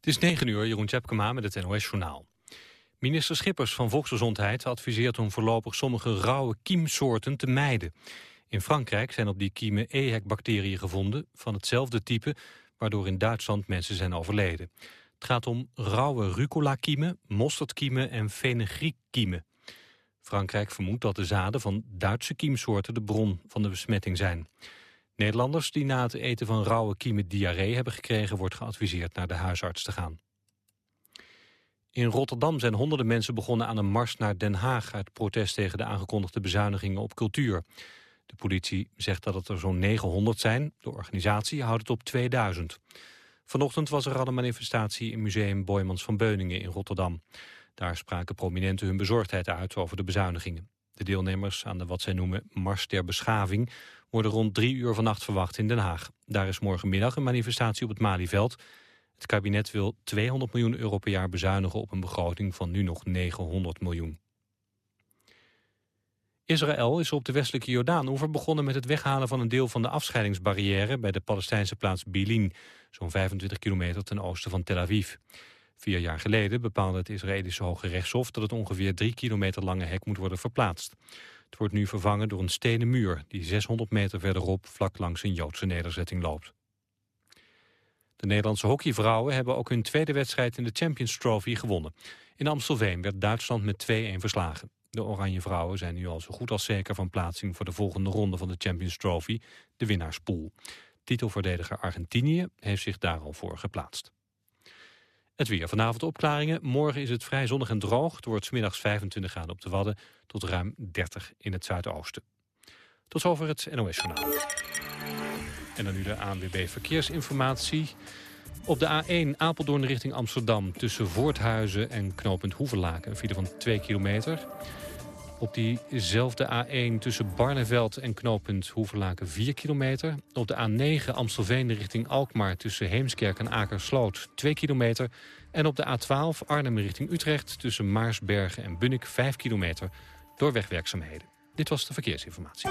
Het is 9 uur, Jeroen Tjepkema met het NOS-journaal. Minister Schippers van Volksgezondheid adviseert om voorlopig sommige rauwe kiemsoorten te mijden. In Frankrijk zijn op die kiemen EHEC-bacteriën gevonden van hetzelfde type, waardoor in Duitsland mensen zijn overleden. Het gaat om rauwe rucola-kiemen, mosterdkiemen en fenugreek-kiemen. Frankrijk vermoedt dat de zaden van Duitse kiemsoorten de bron van de besmetting zijn. Nederlanders die na het eten van rauwe kiemen diarree hebben gekregen... wordt geadviseerd naar de huisarts te gaan. In Rotterdam zijn honderden mensen begonnen aan een mars naar Den Haag... uit protest tegen de aangekondigde bezuinigingen op cultuur. De politie zegt dat het er zo'n 900 zijn. De organisatie houdt het op 2000. Vanochtend was er al een manifestatie in museum Boymans van Beuningen in Rotterdam. Daar spraken prominenten hun bezorgdheid uit over de bezuinigingen. De deelnemers aan de wat zij noemen Mars der Beschaving worden rond drie uur vannacht verwacht in Den Haag. Daar is morgenmiddag een manifestatie op het Malieveld. Het kabinet wil 200 miljoen euro per jaar bezuinigen op een begroting van nu nog 900 miljoen. Israël is op de westelijke Jordaan-oever begonnen met het weghalen van een deel van de afscheidingsbarrière bij de Palestijnse plaats Bilin, zo'n 25 kilometer ten oosten van Tel Aviv. Vier jaar geleden bepaalde het Israëlische Hoge Rechtshof dat het ongeveer drie kilometer lange hek moet worden verplaatst. Het wordt nu vervangen door een stenen muur die 600 meter verderop vlak langs een Joodse nederzetting loopt. De Nederlandse hockeyvrouwen hebben ook hun tweede wedstrijd in de Champions Trophy gewonnen. In Amstelveen werd Duitsland met 2-1 verslagen. De Oranje Vrouwen zijn nu al zo goed als zeker van plaatsing voor de volgende ronde van de Champions Trophy, de winnaarspool. Titelverdediger Argentinië heeft zich daar al voor geplaatst. Het weer. Vanavond opklaringen. Morgen is het vrij zonnig en droog. Het wordt middags 25 graden op de Wadden tot ruim 30 in het zuidoosten. Tot zover het NOS-journaal. En dan nu de ANWB Verkeersinformatie. Op de A1 Apeldoorn richting Amsterdam tussen Voorthuizen en knooppunt Hoeverlaken. Een file van 2 kilometer. Op diezelfde A1 tussen Barneveld en knooppunt Hoeverlaken 4 kilometer. Op de A9 Amstelveen richting Alkmaar tussen Heemskerk en Akersloot 2 kilometer. En op de A12 Arnhem richting Utrecht tussen Maarsbergen en Bunnik 5 kilometer door wegwerkzaamheden. Dit was de verkeersinformatie.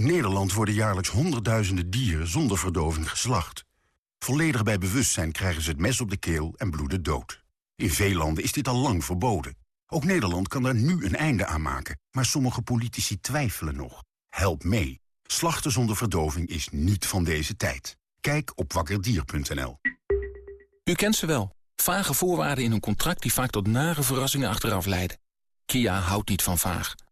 In Nederland worden jaarlijks honderdduizenden dieren zonder verdoving geslacht. Volledig bij bewustzijn krijgen ze het mes op de keel en bloeden dood. In veel landen is dit al lang verboden. Ook Nederland kan daar nu een einde aan maken. Maar sommige politici twijfelen nog. Help mee. Slachten zonder verdoving is niet van deze tijd. Kijk op wakkerdier.nl. U kent ze wel. Vage voorwaarden in een contract die vaak tot nare verrassingen achteraf leiden. Kia houdt niet van vaag.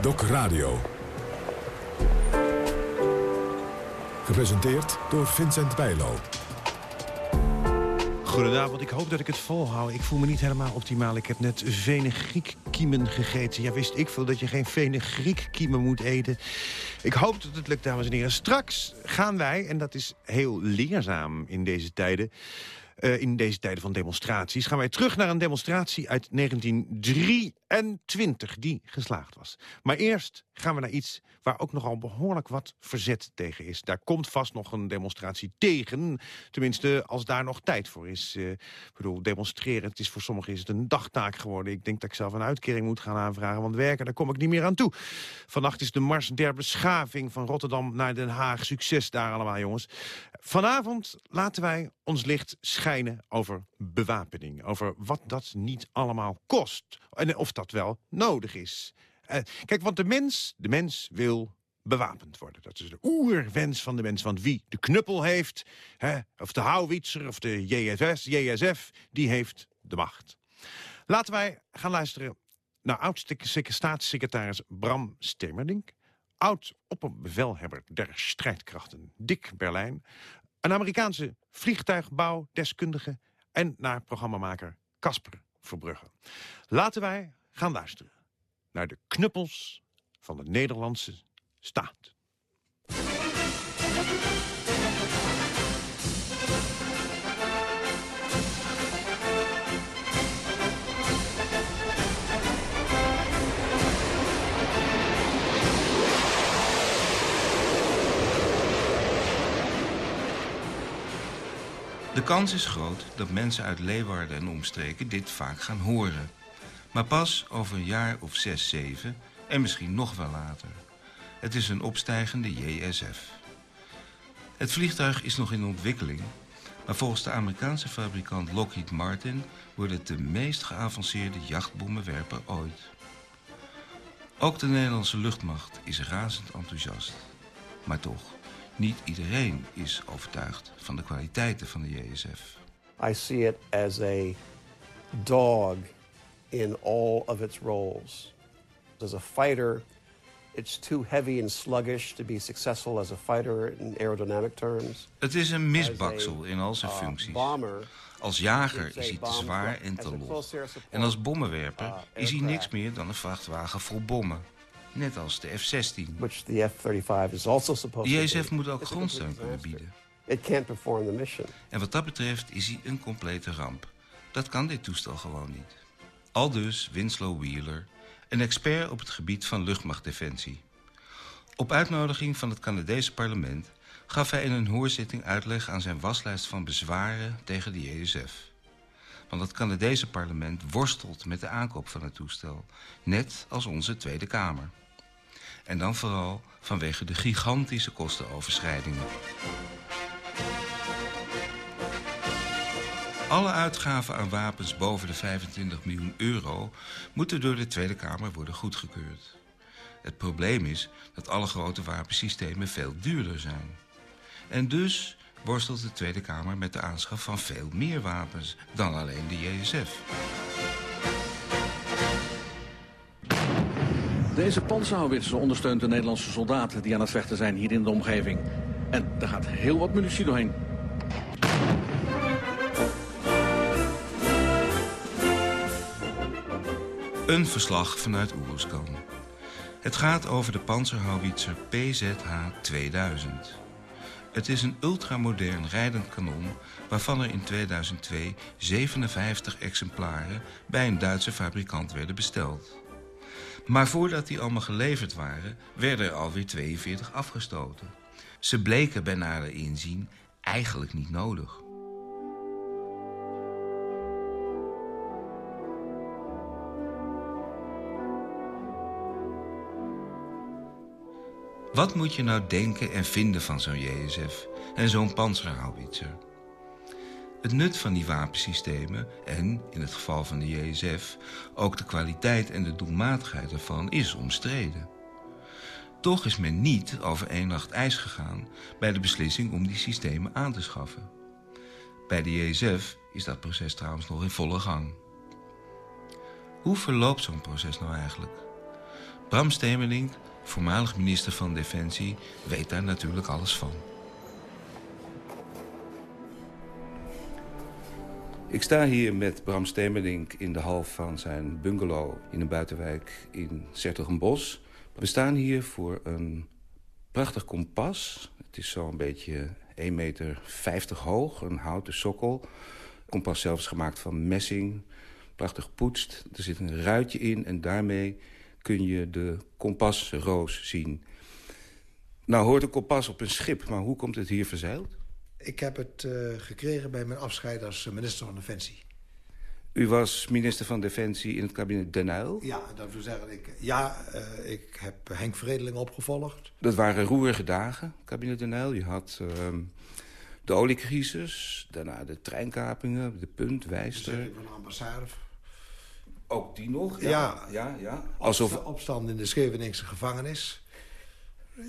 Doc Radio. Gepresenteerd door Vincent Bijlo. Goedenavond, ik hoop dat ik het volhoud. Ik voel me niet helemaal optimaal. Ik heb net kiemen gegeten. Ja, wist ik veel dat je geen kiemen moet eten. Ik hoop dat het lukt, dames en heren. Straks gaan wij, en dat is heel leerzaam in deze tijden... Uh, in deze tijden van demonstraties... gaan wij terug naar een demonstratie uit 1923 die geslaagd was. Maar eerst gaan we naar iets waar ook nogal behoorlijk wat verzet tegen is. Daar komt vast nog een demonstratie tegen. Tenminste, als daar nog tijd voor is. Uh, ik bedoel, demonstreren, het is voor sommigen is het een dagtaak geworden. Ik denk dat ik zelf een uitkering moet gaan aanvragen. Want werken, daar kom ik niet meer aan toe. Vannacht is de Mars der Beschaving van Rotterdam naar Den Haag. Succes daar allemaal, jongens. Vanavond laten wij ons licht schijnen over bewapening. Over wat dat niet allemaal kost. En of dat wel nodig is. Uh, kijk, want de mens, de mens wil bewapend worden. Dat is de oerwens van de mens. Want wie de knuppel heeft, hè, of de houwitser of de JSS, JSF, die heeft de macht. Laten wij gaan luisteren naar oud-staatssecretaris Bram Stemerdink... oud-opperbevelhebber der strijdkrachten Dick Berlijn... een Amerikaanse vliegtuigbouwdeskundige... en naar programmamaker Casper Verbrugge. Laten wij gaan luisteren naar de knuppels van de Nederlandse staat. Kans is groot dat mensen uit Leeuwarden en omstreken dit vaak gaan horen. Maar pas over een jaar of zes, zeven en misschien nog wel later. Het is een opstijgende JSF. Het vliegtuig is nog in ontwikkeling... maar volgens de Amerikaanse fabrikant Lockheed Martin... wordt het de meest geavanceerde jachtbommenwerper ooit. Ook de Nederlandse luchtmacht is razend enthousiast. Maar toch, niet iedereen is overtuigd van de kwaliteiten van de JSF. I see it as a dog in all of its roles. As a fighter, it's too heavy and sluggish to be successful as a fighter in aerodynamic terms. Het is een misbaksel in al zijn uh, functies. Als jager is hij te zwaar en te log. En als bommenwerper uh, is hij niks meer dan een vrachtwagen vol bommen. Net als de F-16. De JSF moet ook grondsteun kunnen bieden. It can't perform the mission. En wat dat betreft is hij een complete ramp. Dat kan dit toestel gewoon niet. Aldus Winslow Wheeler, een expert op het gebied van luchtmachtdefensie. Op uitnodiging van het Canadese parlement gaf hij in een hoorzitting uitleg aan zijn waslijst van bezwaren tegen de JSF. Want het Canadese parlement worstelt met de aankoop van het toestel, net als onze Tweede Kamer. En dan vooral vanwege de gigantische kostenoverschrijdingen. Alle uitgaven aan wapens boven de 25 miljoen euro... moeten door de Tweede Kamer worden goedgekeurd. Het probleem is dat alle grote wapensystemen veel duurder zijn. En dus worstelt de Tweede Kamer met de aanschaf van veel meer wapens... dan alleen de JSF. Deze panzerhouwitser ondersteunt de Nederlandse soldaten... die aan het vechten zijn hier in de omgeving. En er gaat heel wat munitie doorheen. Een verslag vanuit Oeruzkan. Het gaat over de panzerhouwitser PZH 2000. Het is een ultramodern rijdend kanon... waarvan er in 2002 57 exemplaren bij een Duitse fabrikant werden besteld. Maar voordat die allemaal geleverd waren, werden er alweer 42 afgestoten. Ze bleken bij nader inzien eigenlijk niet nodig. Wat moet je nou denken en vinden van zo'n JSF en zo'n panzerhouwitser? Het nut van die wapensystemen en, in het geval van de JSF... ook de kwaliteit en de doelmatigheid ervan is omstreden. Toch is men niet over één nacht ijs gegaan... bij de beslissing om die systemen aan te schaffen. Bij de JSF is dat proces trouwens nog in volle gang. Hoe verloopt zo'n proces nou eigenlijk? Bram Stemelink, voormalig minister van Defensie, weet daar natuurlijk alles van. Ik sta hier met Bram Stemelink in de hal van zijn bungalow in een buitenwijk in Sertogenbos. We staan hier voor een prachtig kompas. Het is zo'n beetje 1,50 meter hoog, een houten sokkel. kompas zelfs gemaakt van messing, prachtig poetst. Er zit een ruitje in en daarmee kun je de kompasroos zien. Nou hoort een kompas op een schip, maar hoe komt het hier verzeild? Ik heb het uh, gekregen bij mijn afscheid als minister van Defensie. U was minister van Defensie in het kabinet Den Uyl? Ja, dat wil zeggen, ik, ja, uh, ik heb Henk Vredeling opgevolgd. Dat waren roerige dagen, kabinet Den Uyl. Je had uh, de oliecrisis, daarna de treinkapingen, de punt, Wijster. Van de ambassade. Ook die nog? Ja. ja, ja. Alsof... Opstand in de Scheveningse gevangenis.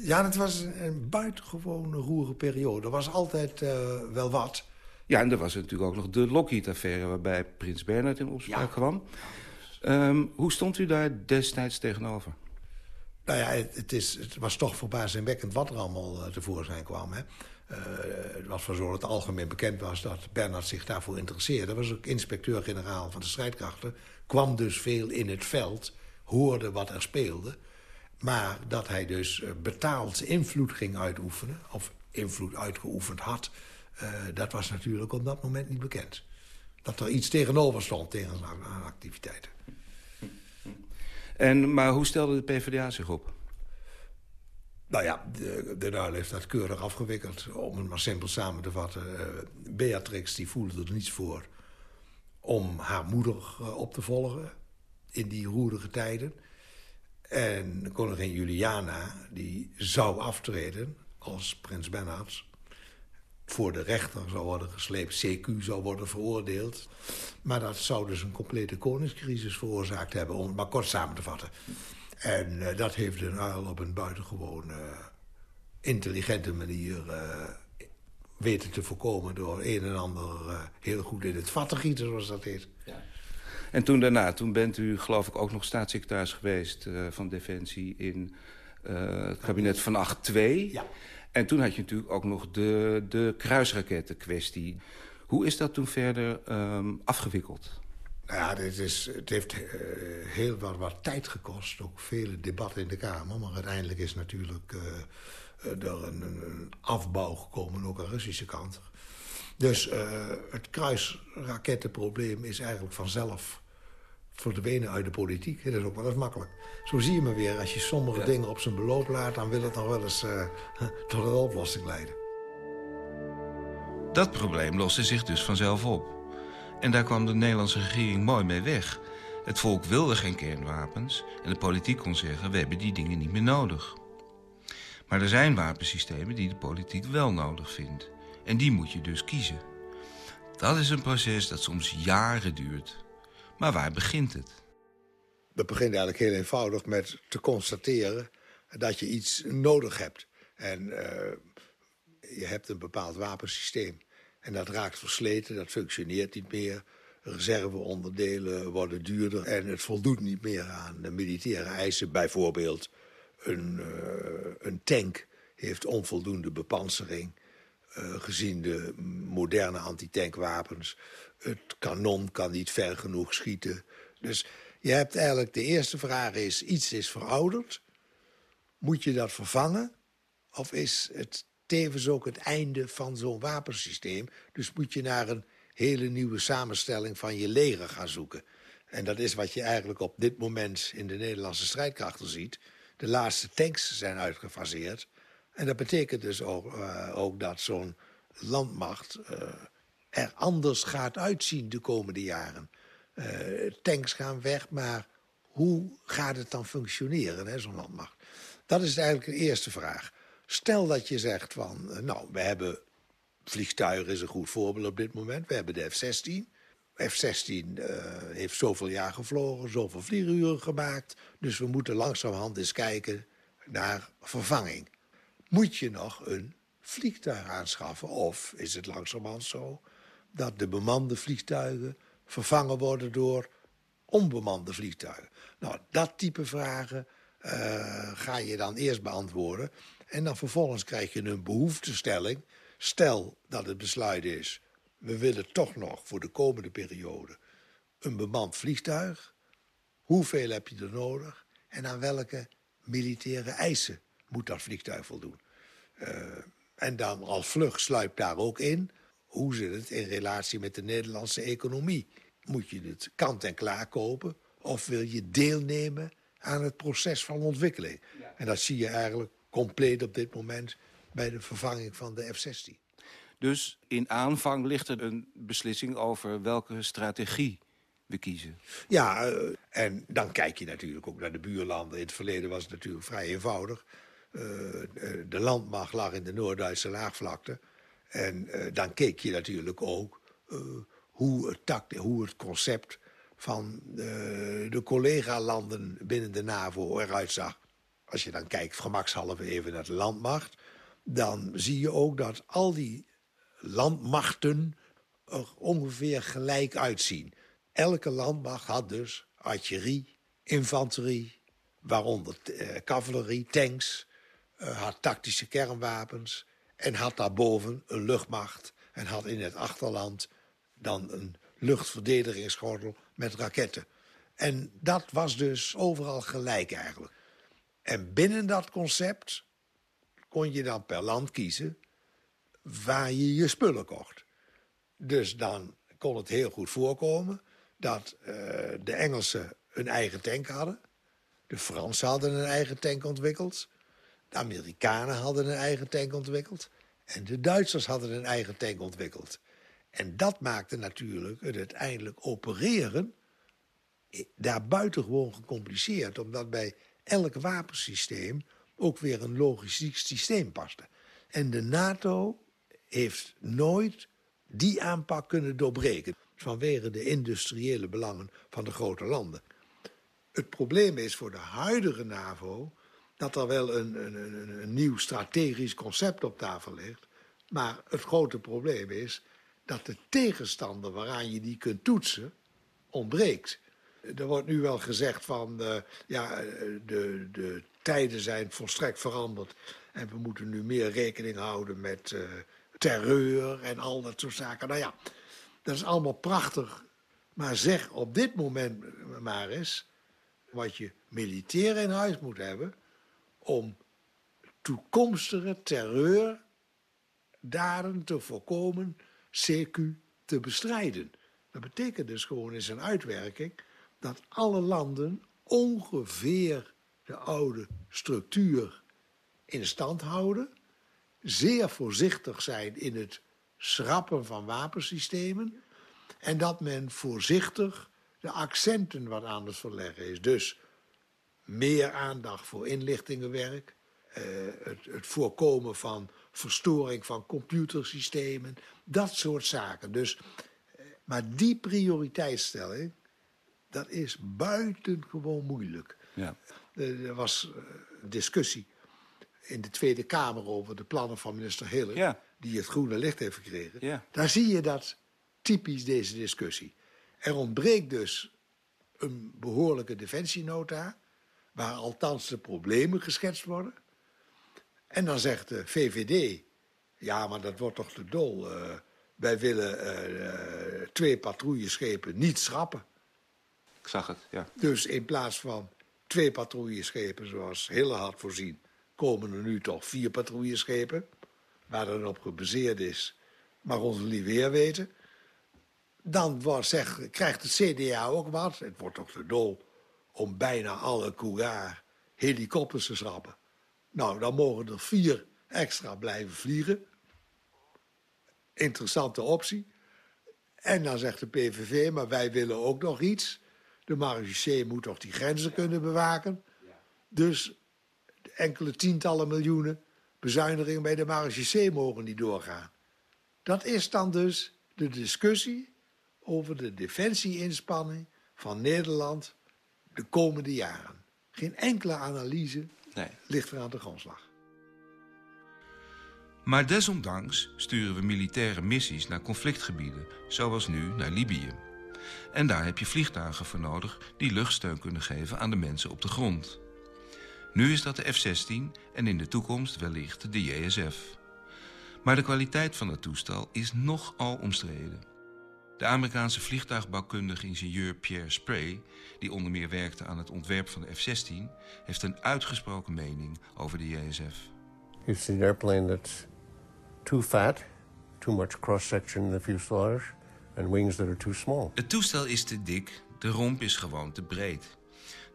Ja, het was een buitengewoon roerige periode. Er was altijd uh, wel wat. Ja, en er was natuurlijk ook nog de Lockheed-affaire... waarbij Prins Bernhard in opspraak ja. kwam. Um, hoe stond u daar destijds tegenover? Nou ja, het, het, is, het was toch verbazingwekkend wat er allemaal uh, tevoorschijn kwam. Hè? Uh, het was van zo dat het algemeen bekend was dat Bernhard zich daarvoor interesseerde. was ook inspecteur-generaal van de strijdkrachten. Kwam dus veel in het veld, hoorde wat er speelde. Maar dat hij dus betaald invloed ging uitoefenen... of invloed uitgeoefend had... Uh, dat was natuurlijk op dat moment niet bekend. Dat er iets tegenover stond tegen zijn activiteiten. En, maar hoe stelde de PvdA zich op? Nou ja, de, de Nuil heeft dat keurig afgewikkeld. Om het maar simpel samen te vatten. Uh, Beatrix die voelde er niets voor om haar moeder op te volgen in die roerige tijden. En koningin Juliana die zou aftreden als prins Bernhard voor de rechter zou worden gesleept. CQ zou worden veroordeeld. Maar dat zou dus een complete koningscrisis veroorzaakt hebben... om het maar kort samen te vatten. En uh, dat heeft de Uil op een buitengewoon uh, intelligente manier uh, weten te voorkomen... door een en ander heel goed in het vat te gieten, zoals dat heet. Ja. En toen daarna, toen bent u geloof ik ook nog staatssecretaris geweest... van Defensie in het kabinet van 8-2... Ja. En toen had je natuurlijk ook nog de, de kruisrakettenkwestie. Hoe is dat toen verder um, afgewikkeld? Nou ja, dit is, het heeft uh, heel wat, wat, tijd gekost. Ook vele debatten in de Kamer. Maar uiteindelijk is natuurlijk er een, een, afbouw gekomen, ook aan de Russische kant. Dus uh, het kruisrakettenprobleem is eigenlijk vanzelf verdwenen uit de politiek. Dat is ook wel eens makkelijk. Zo zie je me weer. Als je sommige ja. dingen op zijn beloop laat... dan wil het nog wel eens uh, tot een oplossing leiden. Dat probleem loste zich dus vanzelf op. En daar kwam de Nederlandse regering mooi mee weg. Het volk wilde geen kernwapens... en de politiek kon zeggen, we hebben die dingen niet meer nodig. Maar er zijn wapensystemen die de politiek wel nodig vindt. En die moet je dus kiezen. Dat is een proces dat soms jaren duurt... Maar waar begint het? Dat begint eigenlijk heel eenvoudig met te constateren dat je iets nodig hebt. En uh, je hebt een bepaald wapensysteem. En dat raakt versleten, dat functioneert niet meer. Reserveonderdelen worden duurder en het voldoet niet meer aan de militaire eisen. Bijvoorbeeld een, uh, een tank heeft onvoldoende bepansering... Uh, gezien de moderne antitankwapens. Het kanon kan niet ver genoeg schieten. Dus je hebt eigenlijk, de eerste vraag is, iets is verouderd. Moet je dat vervangen? Of is het tevens ook het einde van zo'n wapensysteem? Dus moet je naar een hele nieuwe samenstelling van je leger gaan zoeken. En dat is wat je eigenlijk op dit moment in de Nederlandse strijdkrachten ziet. De laatste tanks zijn uitgefaseerd. En dat betekent dus ook, uh, ook dat zo'n landmacht... Uh, er anders gaat uitzien de komende jaren. Uh, tanks gaan weg, maar hoe gaat het dan functioneren, zo'n landmacht? Dat is eigenlijk de eerste vraag. Stel dat je zegt van, uh, nou, we hebben... Vliegtuigen is een goed voorbeeld op dit moment. We hebben de F-16. F-16 uh, heeft zoveel jaar gevlogen, zoveel vlieguren gemaakt. Dus we moeten langzamerhand eens kijken naar vervanging. Moet je nog een vliegtuig aanschaffen? Of is het langzamerhand zo dat de bemande vliegtuigen vervangen worden door onbemande vliegtuigen. Nou, dat type vragen uh, ga je dan eerst beantwoorden. En dan vervolgens krijg je een behoeftestelling. Stel dat het besluit is, we willen toch nog voor de komende periode een bemand vliegtuig. Hoeveel heb je er nodig? En aan welke militaire eisen moet dat vliegtuig voldoen? Uh, en dan al vlug sluipt daar ook in hoe zit het in relatie met de Nederlandse economie? Moet je het kant en klaar kopen of wil je deelnemen aan het proces van ontwikkeling? Ja. En dat zie je eigenlijk compleet op dit moment bij de vervanging van de F-16. Dus in aanvang ligt er een beslissing over welke strategie we kiezen. Ja, uh, en dan kijk je natuurlijk ook naar de buurlanden. In het verleden was het natuurlijk vrij eenvoudig. Uh, de landmacht lag in de Noord-Duitse laagvlakte. En uh, dan keek je natuurlijk ook uh, hoe, het hoe het concept van de, de collega-landen binnen de NAVO eruit zag. Als je dan kijkt, gemakshalve even naar de landmacht... dan zie je ook dat al die landmachten er ongeveer gelijk uitzien. Elke landmacht had dus artillerie, infanterie, waaronder cavalerie, tanks... Had tactische kernwapens en had daarboven een luchtmacht... en had in het achterland dan een luchtverdedigingsgordel met raketten. En dat was dus overal gelijk eigenlijk. En binnen dat concept kon je dan per land kiezen waar je je spullen kocht. Dus dan kon het heel goed voorkomen dat uh, de Engelsen een eigen tank hadden. De Fransen hadden een eigen tank ontwikkeld. De Amerikanen hadden een eigen tank ontwikkeld. En de Duitsers hadden een eigen tank ontwikkeld. En dat maakte natuurlijk het uiteindelijk opereren daar buitengewoon gecompliceerd. Omdat bij elk wapensysteem ook weer een logistiek systeem paste. En de NATO heeft nooit die aanpak kunnen doorbreken. Vanwege de industriële belangen van de grote landen. Het probleem is voor de huidige NAVO dat er wel een, een, een, een nieuw strategisch concept op tafel ligt. Maar het grote probleem is dat de tegenstander waaraan je die kunt toetsen ontbreekt. Er wordt nu wel gezegd van, uh, ja, de, de tijden zijn volstrekt veranderd. En we moeten nu meer rekening houden met uh, terreur en al dat soort zaken. Nou ja, dat is allemaal prachtig. Maar zeg op dit moment maar eens wat je militair in huis moet hebben... om toekomstige terreurdaden te voorkomen, CQ te bestrijden. Dat betekent dus gewoon in zijn uitwerking dat alle landen ongeveer de oude structuur in stand houden, zeer voorzichtig zijn in het schrappen van wapensystemen en dat men voorzichtig de accenten wat aan het verleggen is. Dus meer aandacht voor inlichtingenwerk, uh, het, het voorkomen van verstoring van computersystemen, dat soort zaken. Dus, maar die prioriteitsstelling, dat is buitengewoon moeilijk. Ja. Er was discussie in de Tweede Kamer over de plannen van minister Hille... Ja. die het groene licht heeft gekregen. Ja. Daar zie je dat typisch deze discussie. Er ontbreekt dus een behoorlijke defensienota... waar althans de problemen geschetst worden. En dan zegt de VVD... ja, maar dat wordt toch te dol. Uh, wij willen uh, twee patrouilleschepen niet schrappen. Ik zag het, ja. Dus in plaats van twee patrouilleschepen zoals Hille had voorzien... komen er nu toch vier patrouilleschepen... waar dan op gebaseerd is, maar ons niet weer weten. Dan wordt, zeg, krijgt het CDA ook wat. Het wordt toch te dol om bijna alle Cougar helikopters te schrappen. Nou, dan mogen er vier extra blijven vliegen. Interessante optie. En dan zegt de PVV, maar wij willen ook nog iets. De marechaussee moet toch die grenzen kunnen bewaken. Dus enkele tientallen miljoenen bezuinigingen bij de marechaussee mogen niet doorgaan. Dat is dan dus de discussie over de defensieinspanning van Nederland de komende jaren. Geen enkele analyse nee. ligt er aan de grondslag. Maar desondanks sturen we militaire missies naar conflictgebieden, zoals nu naar Libië. En daar heb je vliegtuigen voor nodig die luchtsteun kunnen geven aan de mensen op de grond. Nu is dat de F-16 en in de toekomst wellicht de JSF. Maar de kwaliteit van het toestel is nogal omstreden. De Amerikaanse vliegtuigbouwkundige ingenieur Pierre Spray, die onder meer werkte aan het ontwerp van de F-16, heeft een uitgesproken mening over de JSF. Seen an airplane that's too fat, too much cross-section in the fuselage, and wings that are too small. Het toestel is te dik, de romp is gewoon te breed.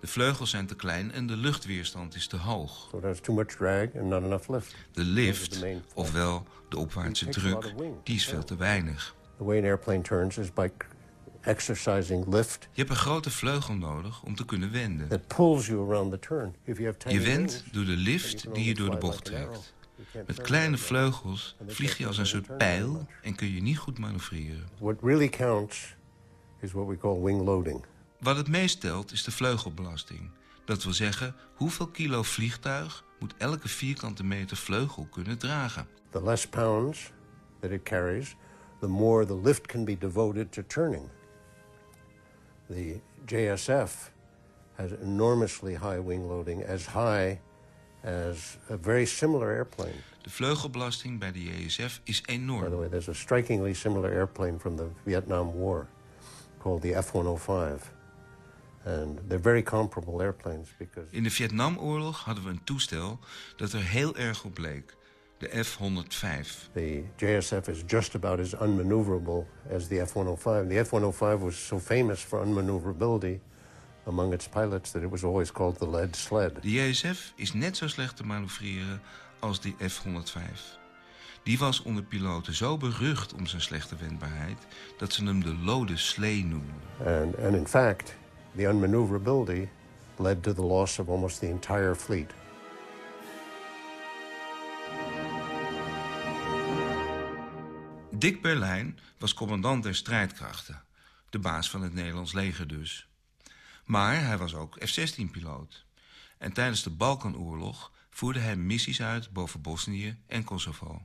De vleugels zijn te klein en de luchtweerstand is te hoog. So there's too much drag and not enough lift. De lift, ofwel de opwaartse druk, die is veel te weinig. The way an airplane turns is by exercising lift. Je hebt een grote vleugel nodig om te kunnen wenden. That pulls you around the turn. If you have tiny je wendt door de lift die je door de bocht trekt. Met kleine vleugels vlieg je als een soort pijl en kun je niet goed manoeuvreren. What really counts is what we call wing loading. Wat het meest telt is de vleugelbelasting. Dat wil zeggen, hoeveel kilo vliegtuig moet elke vierkante meter vleugel kunnen dragen. The less pounds that it carries, the more the lift can be devoted to turning. The JSF has enormously high wing loading, as high as a very similar airplane. De vleugelbelasting bij de JSF is By the way, there's a strikingly similar airplane from the Vietnam War called the F-105. And they're very comparable airplanes because In de Vietnamoorlog hadden we een toestel dat er heel erg op leek. De F-105. the JSF is just about as unmaneuverable as the F-105. The F-105 was so famous for unmaneuverability among its pilots that it was always called the lead sled. De JSF is net zo slecht te manoeuvreren als die F-105. Die was onder piloten zo berucht om zijn slechte wendbaarheid... dat ze hem de lode slee noemden. And, and in fact, the unmaneuverability led to the loss of almost the entire fleet. Dick Berlijn was commandant der strijdkrachten. De baas van het Nederlands leger dus. Maar hij was ook F-16-piloot. En tijdens de Balkanoorlog voerde hij missies uit boven Bosnië en Kosovo.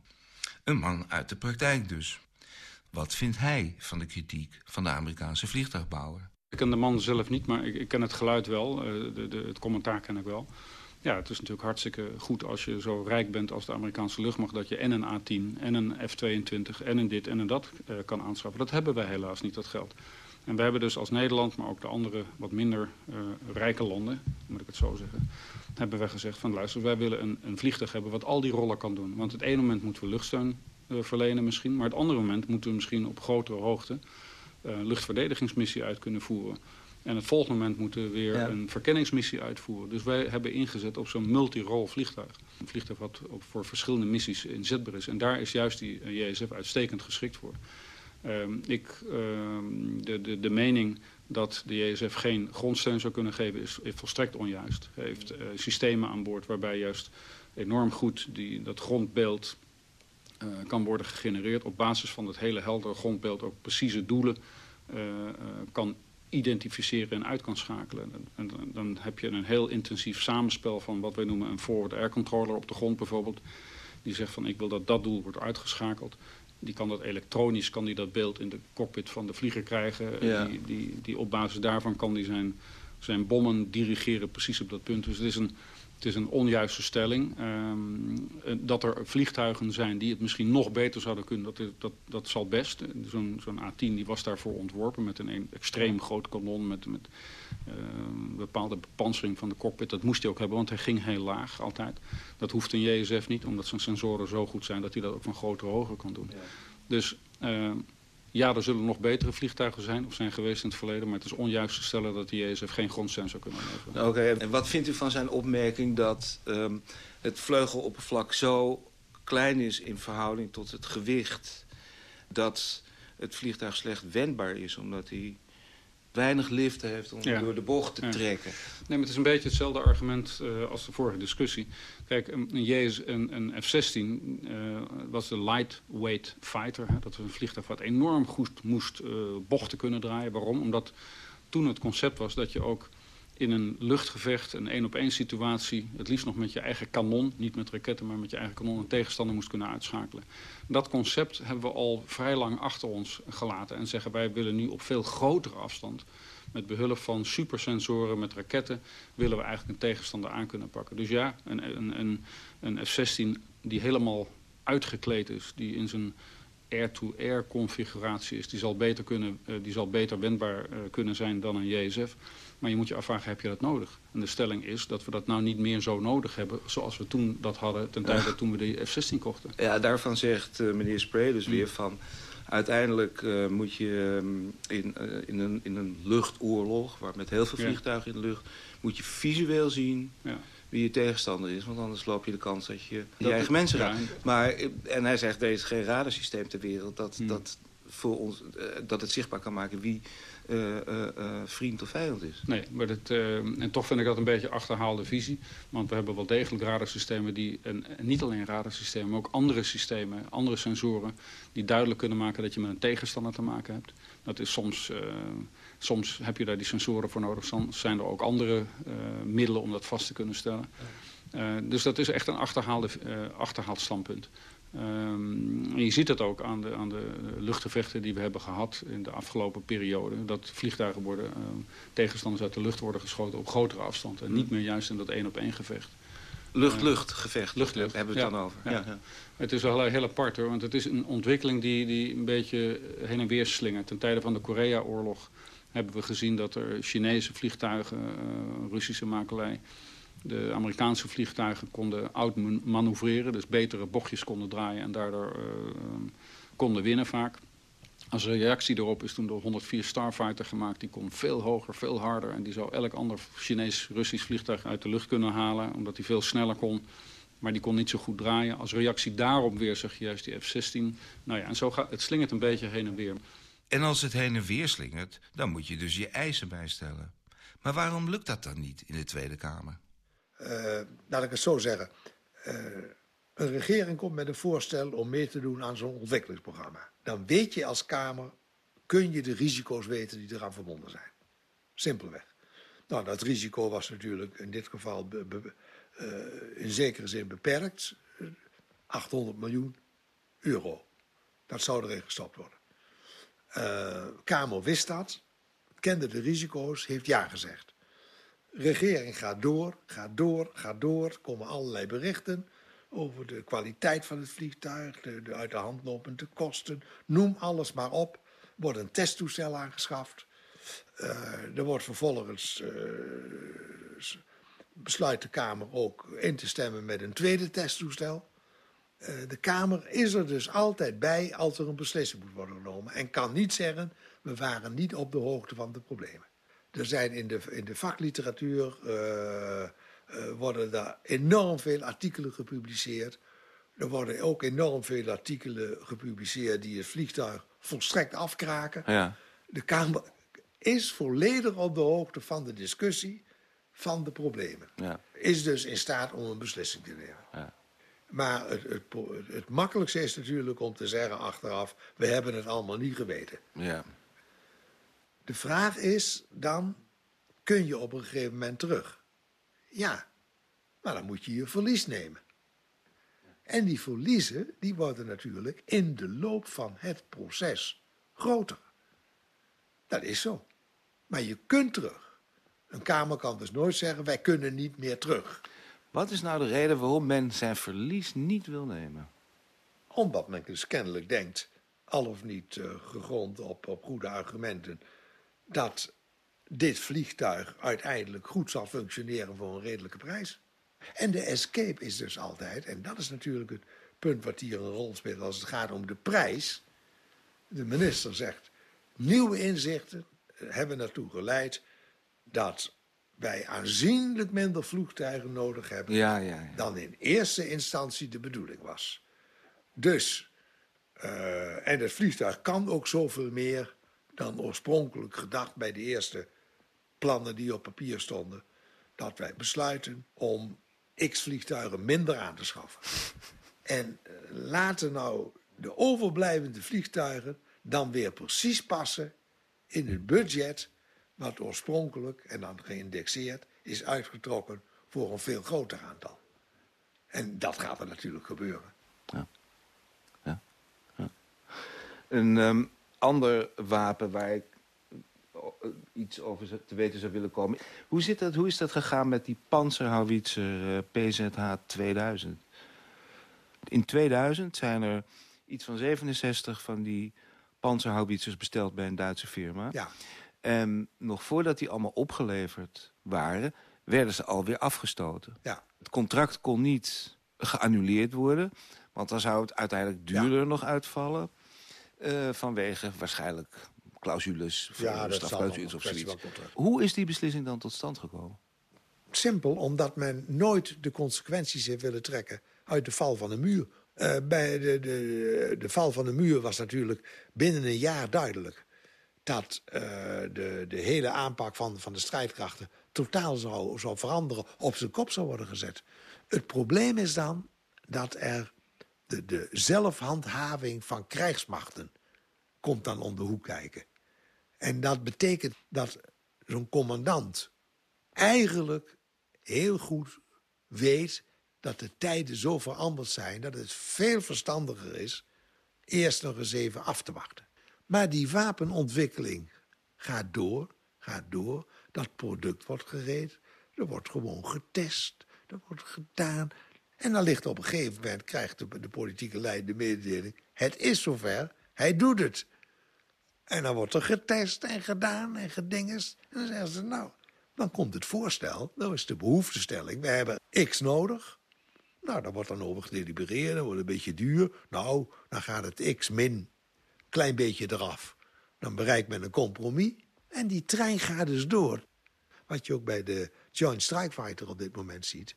Een man uit de praktijk dus. Wat vindt hij van de kritiek van de Amerikaanse vliegtuigbouwer? Ik ken de man zelf niet, maar ik, ken het geluid wel. eh, de, de, het commentaar ken ik wel. Ja, het is natuurlijk hartstikke goed als je zo rijk bent als de Amerikaanse luchtmacht... dat je en een A-10 en een F-22 en een dit en een dat eh, kan aanschaffen. Dat hebben wij helaas niet, dat geld. En we hebben dus als Nederland, maar ook de andere wat minder eh, rijke landen... moet ik het zo zeggen, hebben wij gezegd van luister... wij willen een, een vliegtuig hebben wat al die rollen kan doen. Want het ene moment moeten we luchtsteun eh, verlenen misschien... maar het andere moment moeten we misschien op grotere hoogte... luchtverdedigingsmissie uit kunnen voeren. En het volgende moment moeten we weer Ja. een verkenningsmissie uitvoeren. Dus wij hebben ingezet op zo'n multirol vliegtuig. Een vliegtuig wat op, voor verschillende missies inzetbaar is. En daar is juist die JSF uitstekend geschikt voor. Ehm, ik, ehm, de, de, de mening dat de JSF geen grondsteun zou kunnen geven is, is volstrekt onjuist. Hij heeft eh, systemen aan boord waarbij juist enorm goed die, dat grondbeeld eh, kan worden gegenereerd. Op basis van het hele heldere grondbeeld ook precieze doelen eh, kan identificeren en uit kan schakelen. En dan, dan heb je een heel intensief samenspel van wat wij noemen een forward air controller op de grond bijvoorbeeld. Die zegt van ik wil dat dat doel wordt uitgeschakeld. Die kan dat elektronisch, kan die dat beeld in de cockpit van de vlieger krijgen. Ja. Die, die, die op basis daarvan kan die zijn, zijn bommen dirigeren precies op dat punt. Dus het is een, het is een onjuiste stelling. Ehm, eh, dat er vliegtuigen zijn die het misschien nog beter zouden kunnen, dat, is- dat, dat zal best. Zo'n zo'n A-10 die was daarvoor ontworpen met een, een extreem groot kanon... met, met eh, een bepaalde bepansering van de cockpit. Dat moest hij ook hebben, want hij ging heel laag altijd. Dat hoeft een JSF niet, omdat zijn sensoren zo goed zijn... dat hij dat ook van grotere hoogte kan doen. Dus eh, ja, er zullen nog betere vliegtuigen zijn of zijn geweest in het verleden... maar het is onjuist te stellen dat de JSF geen grondsteun zou kunnen leveren. Oké, en wat vindt u van zijn opmerking dat ehm, het vleugeloppervlak zo klein is in verhouding tot het gewicht... dat het vliegtuig slecht wendbaar is, omdat hij weinig lift heeft om Ja. door de bocht te Ja. trekken? Nee, maar het is een beetje hetzelfde argument eh, als de vorige discussie. Kijk, een, een, een, een F-16 eh, was de lightweight fighter. Hè? Dat was een vliegtuig wat enorm goed moest eh, bochten kunnen draaien. Waarom? Omdat toen het concept was dat je ook in een luchtgevecht, een één-op-één situatie... het liefst nog met je eigen kanon, niet met raketten, maar met je eigen kanon... een tegenstander moest kunnen uitschakelen. Dat concept hebben we al vrij lang achter ons gelaten. En zeggen wij willen nu op veel grotere afstand met behulp van supersensoren met raketten willen we eigenlijk een tegenstander aan kunnen pakken. Dus ja, een, een, een, een F-16 die helemaal uitgekleed is, die in zijn air-to-air configuratie is, die zal beter, kunnen, eh, die zal beter wendbaar eh, kunnen zijn dan een JSF. Maar je moet je afvragen, heb je dat nodig? En de stelling is dat we dat nou niet meer zo nodig hebben... zoals we toen dat hadden ten tijde toen we de F-16 kochten. Ja, daarvan zegt eh, meneer Spray dus Hmm. weer van... uiteindelijk eh, moet je ehm, in, eh, in, een, in een luchtoorlog... waar met heel veel vliegtuigen in de lucht... moet je visueel zien Ja. wie je tegenstander is. Want anders loop je de kans dat je je Dat- eigen mensen raakt. en- Maar, eh, en hij zegt, er is geen radarsysteem ter wereld... dat, Hmm. dat, voor ons, dat het zichtbaar kan maken wie uh, uh, vriend of vijand is. Nee, maar dat, en toch vind ik dat een beetje achterhaalde visie. Want we hebben wel degelijk radarsystemen die, en, en niet alleen radarsystemen, maar ook andere systemen, andere sensoren, die duidelijk kunnen maken dat je met een tegenstander te maken hebt. Dat is soms, soms heb je daar die sensoren voor nodig. Soms zijn er ook andere middelen om dat vast te kunnen stellen. dus dat is echt een achterhaalde, achterhaald standpunt. Um, je ziet het ook aan de, aan de luchtgevechten die we hebben gehad in de afgelopen periode. Dat vliegtuigen worden, uh, tegenstanders uit de lucht worden geschoten op grotere afstand. En niet meer juist in dat één op één gevecht. Lucht-lucht gevecht, lucht-lucht hebben we het ja, dan over. Ja. Ja, het is wel heel apart hoor, want het is een ontwikkeling die, die een beetje heen en weer slingert. Ten tijde van de Korea-oorlog hebben we gezien dat er Chinese vliegtuigen, uh, Russische makelij de Amerikaanse vliegtuigen konden outmanoeuvreren, dus betere bochtjes konden draaien en daardoor uh, konden winnen vaak. Als reactie erop is toen de 104 Starfighter gemaakt. Die kon veel hoger, veel harder. En die zou elk ander Chinees-Russisch vliegtuig uit de lucht kunnen halen. Omdat hij veel sneller kon. Maar die kon niet zo goed draaien. Als reactie daarop weer zeg je juist die F-16. Nou ja, en zo gaat het slingert een beetje heen en weer. En als het heen en weer slingert, dan moet je dus je eisen bijstellen. Maar waarom lukt dat dan niet in de Tweede Kamer? Uh, laat ik het zo zeggen. Uh, een regering komt met een voorstel om mee te doen aan zo'n ontwikkelingsprogramma. Dan weet je als Kamer, kun je de risico's weten die eraan verbonden zijn. Simpelweg. Nou, dat risico was natuurlijk in dit geval uh, in zekere zin beperkt. 800 miljoen euro. Dat zou erin gestopt worden. Kamer wist dat, kende de risico's, heeft ja gezegd regering gaat door, gaat door, gaat door. Er komen allerlei berichten over de kwaliteit van het vliegtuig, de, uit de hand lopende kosten. Noem alles maar op. Er wordt een testtoestel aangeschaft. Uh, er wordt vervolgens uh, besluit de Kamer ook in te stemmen met een tweede testtoestel. Uh, de Kamer is er dus altijd bij als er een beslissing moet worden genomen. En kan niet zeggen, we waren niet op de hoogte van de problemen. Er zijn in de, in de vakliteratuur uh, uh, worden daar enorm veel artikelen gepubliceerd. Er worden ook enorm veel artikelen gepubliceerd die het vliegtuig volstrekt afkraken. Ja. De Kamer is volledig op de hoogte van de discussie van de problemen. Ja. Is dus in staat om een beslissing te nemen. Ja. Maar het, het, het, makkelijkste is natuurlijk om te zeggen achteraf... we hebben het allemaal niet geweten. Ja. De vraag is dan, kun je op een gegeven moment terug? Ja, maar dan moet je je verlies nemen. En die verliezen, die worden natuurlijk in de loop van het proces groter. Dat is zo. Maar je kunt terug. Een Kamer kan dus nooit zeggen, wij kunnen niet meer terug. Wat is nou de reden waarom men zijn verlies niet wil nemen? Omdat men dus kennelijk denkt, al of niet uh, gegrond op, op goede argumenten dat dit vliegtuig uiteindelijk goed zal functioneren voor een redelijke prijs. En de escape is dus altijd, en dat is natuurlijk het punt wat hier een rol speelt als het gaat om de prijs. De minister zegt, nieuwe inzichten hebben naartoe geleid dat wij aanzienlijk minder vliegtuigen nodig hebben ja, ja, ja. dan in eerste instantie de bedoeling was. Dus, uh, en het vliegtuig kan ook zoveel meer dan oorspronkelijk gedacht bij de eerste plannen die op papier stonden. Dat wij besluiten om x vliegtuigen minder aan te schaffen. En uh, laten nou de overblijvende vliegtuigen dan weer precies passen in het budget wat oorspronkelijk en dan geïndexeerd is uitgetrokken voor een veel groter aantal. En dat gaat er natuurlijk gebeuren. Ja. Ja. ja. En, um, ander wapen waar ik iets over te weten zou willen komen. Hoe, zit dat, hoe is dat gegaan met die Panzerhaubitzer uh, PZH 2000? In 2000 zijn er iets van 67 van die Panzerhaubitzers besteld bij een Duitse firma. Ja. En nog voordat die allemaal opgeleverd waren, werden ze alweer afgestoten. Ja. Het contract kon niet geannuleerd worden, want dan zou het uiteindelijk duurder ja. nog uitvallen. Uh, vanwege waarschijnlijk clausules, ja, strafclausules of zoiets. Hoe is die beslissing dan tot stand gekomen? Simpel, omdat men nooit de consequenties heeft willen trekken uit de val van de muur. Uh, bij de, de, de val van de muur was natuurlijk binnen een jaar duidelijk dat uh, de, de hele aanpak van, van de strijdkrachten totaal zou, zou veranderen, op zijn kop zou worden gezet. Het probleem is dan dat er de, zelfhandhaving van krijgsmachten komt dan om de hoek kijken. En dat betekent dat zo'n commandant eigenlijk heel goed weet dat de tijden zo veranderd zijn... dat het veel verstandiger is eerst nog eens even af te wachten. Maar die wapenontwikkeling gaat door, gaat door. Dat product wordt gereed, er wordt gewoon getest, er wordt gedaan. En dan ligt op een gegeven moment, krijgt de, politieke leider de mededeling... het is zover, hij doet het. En dan wordt er getest en gedaan en gedingest. En dan zeggen ze, nou, dan komt het voorstel, dan is de behoeftestelling. We hebben x nodig. Nou, daar wordt dan over gedelibereerd, dat wordt een beetje duur. Nou, dan gaat het x min, klein beetje eraf. Dan bereikt men een compromis. En die trein gaat dus door. Wat je ook bij de Joint Strike Fighter op dit moment ziet.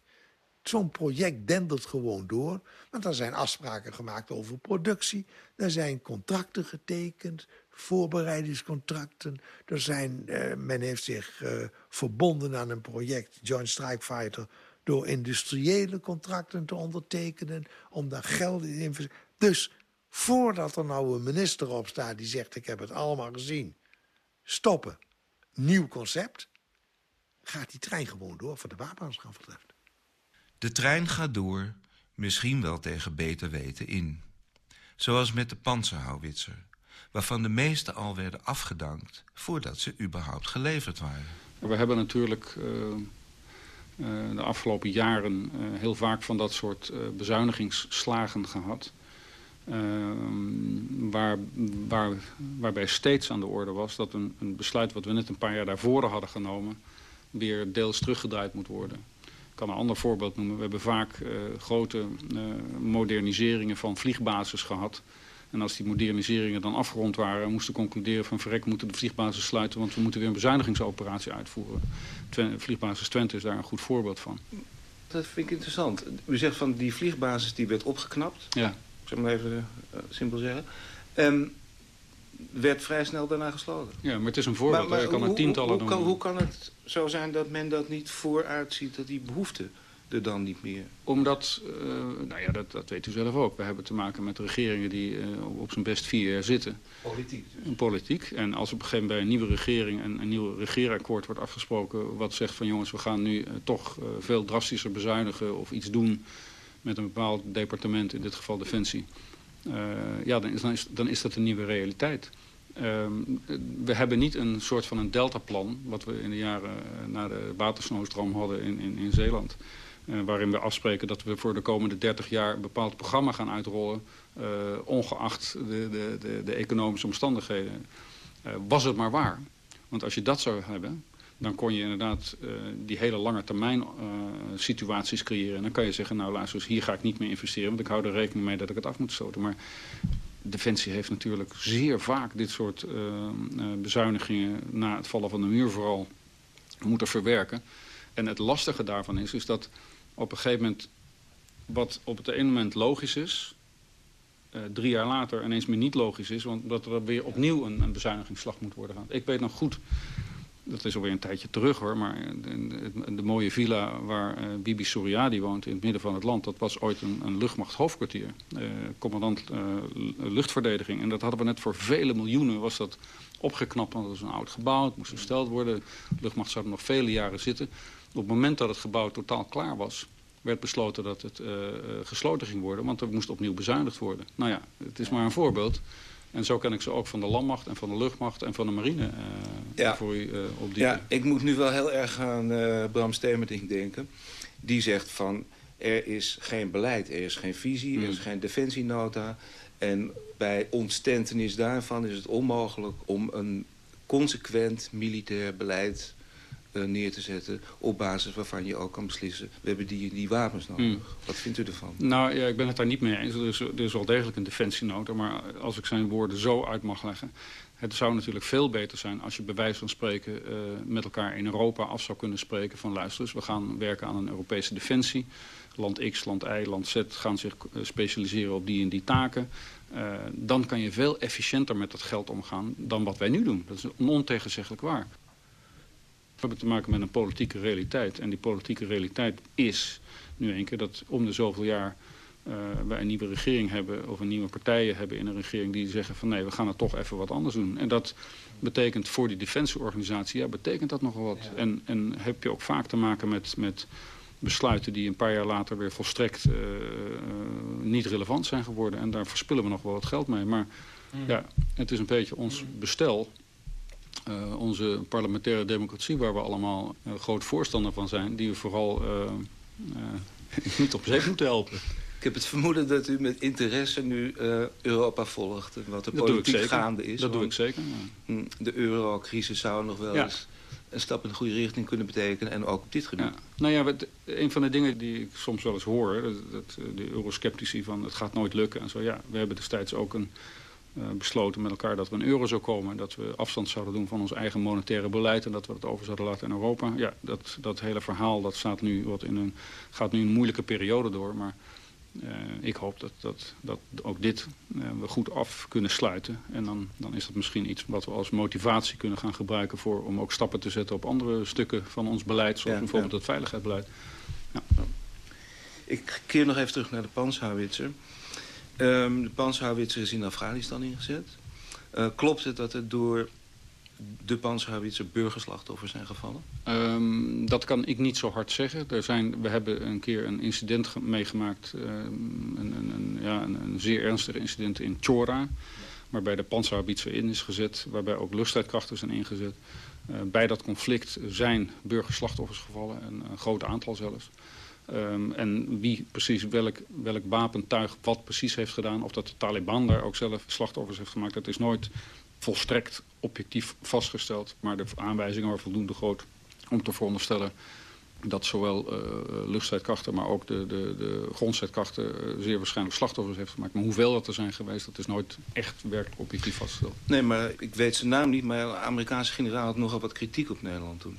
Zo'n project dendert gewoon door. Want er zijn afspraken gemaakt over productie. Er zijn contracten getekend, voorbereidingscontracten. Er zijn, uh, men heeft zich uh, verbonden aan een project, Joint Strike Fighter... door industriële contracten te ondertekenen, om daar geld in te investeren. Dus voordat er nou een minister op staat die zegt... ik heb het allemaal gezien, stoppen, nieuw concept... gaat die trein gewoon door, wat de wapenschap betreft. De trein gaat door, misschien wel tegen beter weten in. Zoals met de panzerhouwitser, waarvan de meeste al werden afgedankt... voordat ze überhaupt geleverd waren. We hebben natuurlijk uh, uh, de afgelopen jaren uh, heel vaak van dat soort bezuinigingsslagen gehad... waar, waar, waarbij steeds aan de orde was dat een, een besluit wat we net een paar jaar daarvoor hadden genomen... weer deels teruggedraaid moet worden. Ik kan een ander voorbeeld noemen. We hebben vaak uh, grote uh, moderniseringen van vliegbasis gehad. En als die moderniseringen dan afgerond waren... moesten concluderen van verrek, we moeten de vliegbasis sluiten... want we moeten weer een bezuinigingsoperatie uitvoeren. Twen vliegbasis Twente is daar een goed voorbeeld van. Dat vind ik interessant. U zegt van die vliegbasis die werd opgeknapt. Ja. Ik zal maar even uh, simpel zeggen. Um, werd vrij snel daarna gesloten. Ja, maar het is een voorbeeld. Maar, maar, kan er tientallen hoe, hoe, kan, hoe kan het zo zijn dat men dat niet vooruit ziet... dat die behoefte er dan niet meer... Omdat, uh, nou ja, dat, dat weet u zelf ook. We hebben te maken met regeringen die uh, op zijn best vier jaar zitten. Politiek dus. Politiek. En als op een gegeven moment bij een nieuwe regering... een, een nieuw regeerakkoord wordt afgesproken... wat zegt van jongens, we gaan nu uh, toch veel drastischer bezuinigen... of iets doen met een bepaald departement, in dit geval Defensie... ja, dan is, dan, is, dan is dat een nieuwe realiteit. Um, we hebben niet een soort van een deltaplan... wat we in de jaren na de watersnoostroom hadden in, in, in Zeeland... Uh, waarin we afspreken dat we voor de komende 30 jaar... een bepaald programma gaan uitrollen... Ongeacht de, de, de, de, economische omstandigheden. Was het maar waar. Want als je dat zou hebben... dan kon je inderdaad die hele lange termijn situaties creëren. En dan kan je zeggen, nou luister eens, hier ga ik niet meer investeren... want ik hou er rekening mee dat ik het af moet stoten. Maar Defensie heeft natuurlijk zeer vaak dit soort uh, bezuinigingen... na het vallen van de muur vooral moeten verwerken. En het lastige daarvan is, is dat op een gegeven moment... wat op het ene moment logisch is... Drie jaar later ineens meer niet logisch is... want dat er weer opnieuw een, een bezuinigingsslag moet worden gehad. Ik weet nog goed dat is alweer een tijdje terug hoor, maar de, de, mooie villa waar uh, Bibi Suriadi woont in het midden van het land, dat was ooit een, een. Uh, commandant uh, luchtverdediging. En dat hadden we net voor vele miljoenen was dat opgeknapt, want dat was een oud gebouw, het moest hersteld worden. De luchtmacht zou er nog vele jaren zitten. Op het moment dat het gebouw totaal klaar was, werd besloten dat het gesloten ging worden, want er moest opnieuw bezuinigd worden. Nou ja, het is maar een voorbeeld. En zo ken ik ze ook van de landmacht en van de luchtmacht en van de marine uh, ja. voor u uh, op die. Ja, ik moet nu wel heel erg aan uh, Bram Stemerding denken. Die zegt van, er is geen beleid, er is geen visie, mm. er is geen defensienota. En bij ontstentenis daarvan is het onmogelijk om een consequent militair beleid neer te zetten... op basis waarvan je ook kan beslissen... we hebben die, die wapens nodig. Mm. Wat vindt u ervan? Nou ja, ik ben het daar niet mee eens. Er is, er is wel degelijk een defensienota. Maar als ik zijn woorden zo uit mag leggen... Het zou natuurlijk veel beter zijn als je bij wijze van spreken uh, met elkaar in Europa af zou kunnen spreken van luister eens, we gaan werken aan een Europese defensie. Land X, land Y, land Z gaan zich specialiseren op die en die taken. Uh, dan kan je veel efficiënter met dat geld omgaan dan wat wij nu doen. Dat is ontegenzeggelijk waar. Hebben te maken met een politieke realiteit. En die politieke realiteit is nu een keer dat om de zoveel jaar uh, wij een nieuwe regering hebben... of een nieuwe partijen hebben in een regering die zeggen van... nee, we gaan het toch even wat anders doen. En dat betekent voor die defensieorganisatie, ja, betekent dat nogal wat. Ja. En, en heb je ook vaak te maken met, met besluiten die een paar jaar later weer volstrekt uh, uh, niet relevant zijn geworden. En daar verspillen we nog wel wat geld mee. Maar mm. ja, het is een beetje ons bestel. Uh, onze parlementaire democratie, waar we allemaal groot voorstander van zijn... die we vooral niet op zee moeten helpen. Ik heb het vermoeden dat u met interesse nu Europa volgt. En wat de dat politiek gaande is. Dat doe ik zeker. Ja. De eurocrisis zou nog wel ja. eens een stap in de goede richting kunnen betekenen. En ook op dit gebied. Ja. Nou ja, wat, een van de dingen die ik soms wel eens hoor... Dat, dat, de eurosceptici van het gaat nooit lukken en zo. Ja, we hebben destijds ook een, besloten met elkaar dat we een euro zou komen. Dat we afstand zouden doen van ons eigen monetaire beleid. En dat we het over zouden laten in Europa. Ja, dat, dat hele verhaal dat staat nu wat in een, gaat nu een moeilijke periode door. Maar... Uh, ik hoop dat, dat, dat ook dit uh, we goed af kunnen sluiten. En dan, dan is dat misschien iets wat we als motivatie kunnen gaan gebruiken... Voor, om ook stappen te zetten op andere stukken van ons beleid... zoals ja, bijvoorbeeld ja. het veiligheidsbeleid. Ja. Ik keer nog even terug naar de Panzerhauwitzer. Um, de Panzerhauwitzer is in Afghanistan ingezet. Uh, klopt het dat het door de Panzerhauwitzer burgerslachtoffers zijn gevallen? Um, dat kan ik niet zo hard zeggen. Er zijn, we hebben een keer een incident meegemaakt, um, een, een, een, ja, een, zeer ernstig incident in Chora... waarbij de Panzerhauwitzer in is gezet, waarbij ook luchtstrijdkrachten zijn ingezet. Uh, bij dat conflict zijn burgerslachtoffers gevallen, een groot aantal zelfs. Um, en wie precies welk, welk wapentuig wat precies heeft gedaan... of dat de Taliban daar ook zelf slachtoffers heeft gemaakt... dat is nooit volstrekt objectief vastgesteld. Maar de aanwijzingen waren voldoende groot om te veronderstellen dat zowel uh, luchtstrijdkrachten, maar ook de, de, de grondstrijdkrachten uh, zeer waarschijnlijk slachtoffers heeft gemaakt. Maar hoeveel dat er zijn geweest, dat is nooit echt werkelijk objectief vastgesteld. Nee, maar ik weet zijn naam niet, maar de Amerikaanse generaal had nogal wat kritiek op Nederland toen.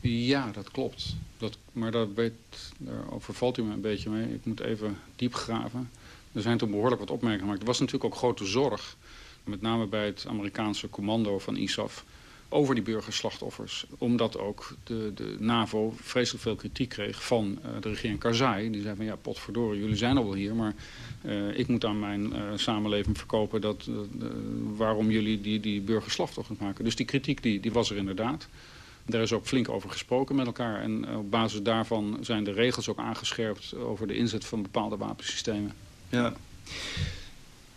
Ja, dat klopt. Dat, maar daar, weet, daar overvalt u me een beetje mee. Ik moet even diep graven. Er zijn toen behoorlijk wat opmerkingen gemaakt. Er was natuurlijk ook grote zorg met name bij het Amerikaanse commando van ISAF... over die burgerslachtoffers. Omdat ook de, de NAVO vreselijk veel kritiek kreeg van uh, de regering Karzai. Die zei van ja, potverdorie, jullie zijn al wel hier... maar uh, ik moet aan mijn uh, samenleving verkopen dat, waarom jullie die, die burgerslachtoffers maken. Dus die kritiek die, die was er inderdaad. Daar is ook flink over gesproken met elkaar. En op basis daarvan zijn de regels ook aangescherpt... over de inzet van bepaalde wapensystemen. Ja.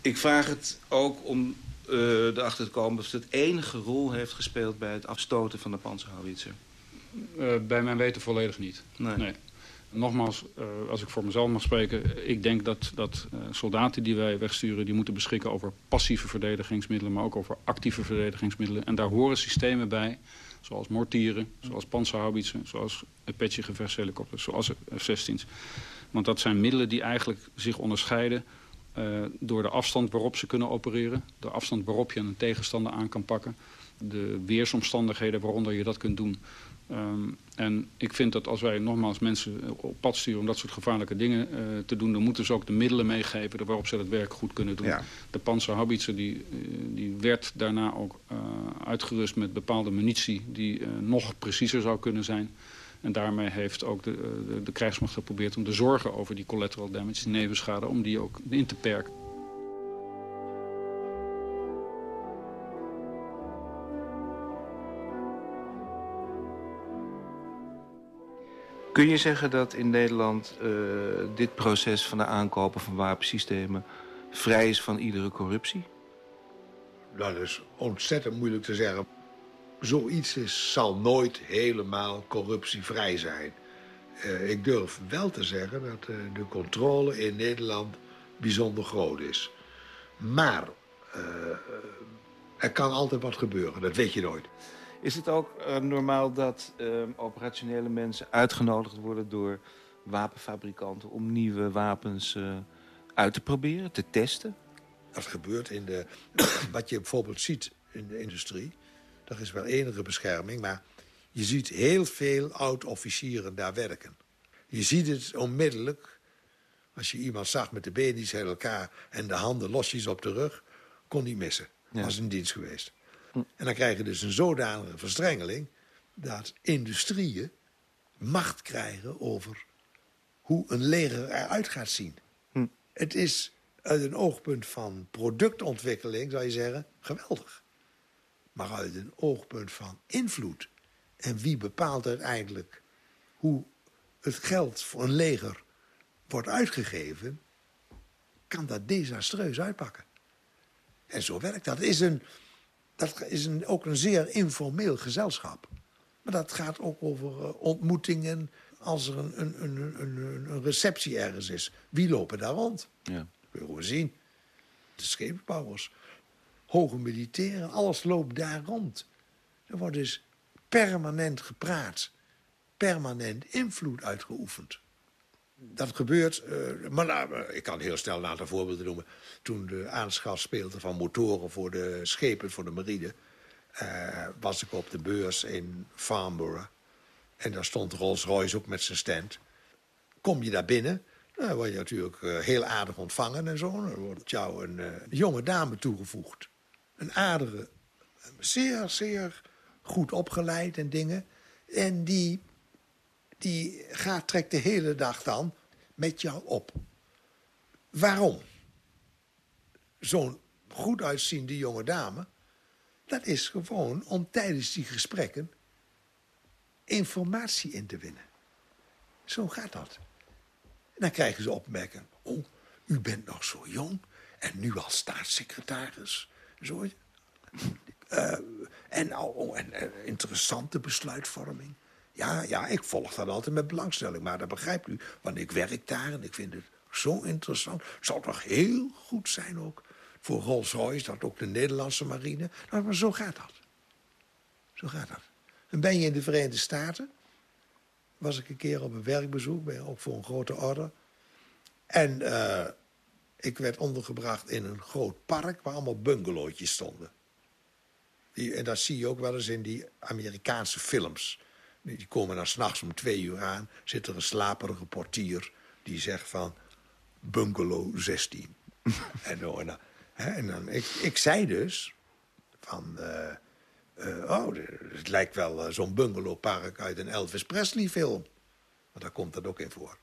Ik vraag het ook om uh, erachter te komen of het enige rol heeft gespeeld... bij het afstoten van de panzerhauwitzer. Uh, bij mijn weten volledig niet. Nee. nee. Nogmaals, als ik voor mezelf mag spreken... ik denk dat, dat soldaten die wij wegsturen... die moeten beschikken over passieve verdedigingsmiddelen... maar ook over actieve verdedigingsmiddelen. En daar horen systemen bij, zoals mortieren... zoals panzerhauwitzer, zoals Apache gevechtshelikopters... zoals F-16's. Want dat zijn middelen die eigenlijk zich onderscheiden uh, door de afstand waarop ze kunnen opereren. De afstand waarop je een tegenstander aan kan pakken. De weersomstandigheden waaronder je dat kunt doen. Um, en ik vind dat als wij nogmaals mensen op pad sturen om dat soort gevaarlijke dingen uh, te doen... dan moeten ze ook de middelen meegeven waarop ze dat werk goed kunnen doen. Ja. De Panzerhaubitzer die, uh, die werd daarna ook uh, uitgerust met bepaalde munitie... die nog preciezer zou kunnen zijn. En daarmee heeft ook de, de, de krijgsmacht geprobeerd om de zorgen over die collateral damage, die nevenschade, om die ook in te perken. Kun je zeggen dat in Nederland uh, dit proces van de aankopen van wapensystemen vrij is van iedere corruptie? Dat is ontzettend moeilijk te zeggen zoiets zal nooit helemaal corruptievrij zijn. Uh, ik durf wel te zeggen dat uh, de controle in Nederland bijzonder groot is. Maar er kan altijd wat gebeuren, dat weet je nooit. Is het ook uh, normaal dat uh, operationele mensen uitgenodigd worden door wapenfabrikanten om nieuwe wapens uh, uit te proberen, te testen? Dat gebeurt in de... wat je bijvoorbeeld ziet in de industrie. Er is wel enige bescherming, maar je ziet heel veel oud-officieren daar werken. Je ziet het onmiddellijk. Als je iemand zag met de benen uit elkaar en de handen losjes op de rug... kon die missen. Ja. Was in dienst geweest. En dan krijg je dus een zodanige verstrengeling... dat industrieën macht krijgen over hoe een leger eruit gaat zien. Hm. Het is uit een oogpunt van productontwikkeling, zou je zeggen, geweldig. Maar uit een oogpunt van invloed. En wie bepaalt uiteindelijk hoe het geld voor een leger wordt uitgegeven... kan dat desastreus uitpakken. En zo werkt dat. Is een, dat is een, ook een zeer informeel gezelschap. Maar dat gaat ook over uh, ontmoetingen als er een, een, een, een, receptie ergens is. Wie lopen daar rond? Ja. Wil gewoon zien. De scheepsbouwers, hoge militairen, alles loopt daar rond. Er wordt dus permanent gepraat. Permanent invloed uitgeoefend. Dat gebeurt, uh, maar ik kan heel snel een aantal voorbeelden noemen. Toen de aanschaf speelde van motoren voor de schepen, voor de marine... Uh, was ik op de beurs in Farnborough. En daar stond Rolls-Royce ook met zijn stand. Kom je daar binnen, dan word je natuurlijk uh, heel aardig ontvangen en zo. Dan wordt jou een jonge dame toegevoegd. Een aardige, zeer, zeer goed opgeleid en dingen. En die, die gaat, trekt de hele dag dan met jou op. Waarom? Zo'n goed uitziende jonge dame... dat is gewoon om tijdens die gesprekken informatie in te winnen. Zo gaat dat. Dan krijgen ze opmerken. Oh, u bent nog zo jong en nu als staatssecretaris. Zo. Uh, en, oh, en uh, interessante besluitvorming. Ja, ja, ik volg dat altijd met belangstelling. Maar dat begrijpt u, want ik werk daar en ik vind het zo interessant. Het zou toch heel goed zijn ook voor Rolls-Royce... dat ook de Nederlandse marine... Nou, maar zo gaat dat. Zo gaat dat. En ben je in de Verenigde Staten... was ik een keer op een werkbezoek, ook voor een grote orde. En uh, ik werd ondergebracht in een groot park... waar allemaal bungalowtjes stonden. Die, en dat zie je ook wel eens in die Amerikaanse films. Die komen dan s'nachts om twee uur aan. Zit er een slaperige portier die zegt van... bungalow 16. en, dan, en dan, ik, ik zei dus van... Uh, uh, oh, het lijkt wel uh, zo'n bungalowpark uit een Elvis Presley film. Maar daar komt dat ook in voor.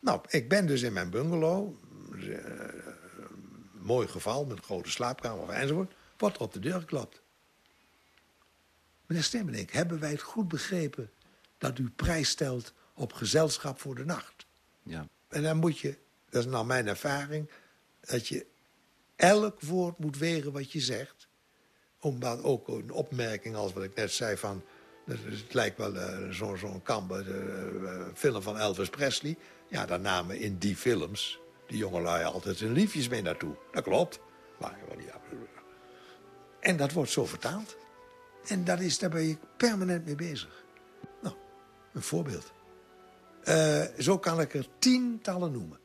Nou, ik ben dus in mijn bungalow. Mooi geval, met een grote slaapkamer enzovoort. Wordt op de deur geklapt. Meneer Stemmelink, hebben wij het goed begrepen... dat u prijs stelt op gezelschap voor de nacht? Ja. En dan moet je, dat is nou mijn ervaring... dat je elk woord moet wegen wat je zegt omdat ook een opmerking als wat ik net zei van... Het lijkt wel uh, zo'n zo kamp, de uh, film van Elvis Presley. Ja, daar namen in die films die jongelui altijd hun liefjes mee naartoe. Dat klopt. Maar, ja, en dat wordt zo vertaald. En dat is, daar ben je permanent mee bezig. Nou, een voorbeeld. Uh, zo kan ik er tientallen noemen.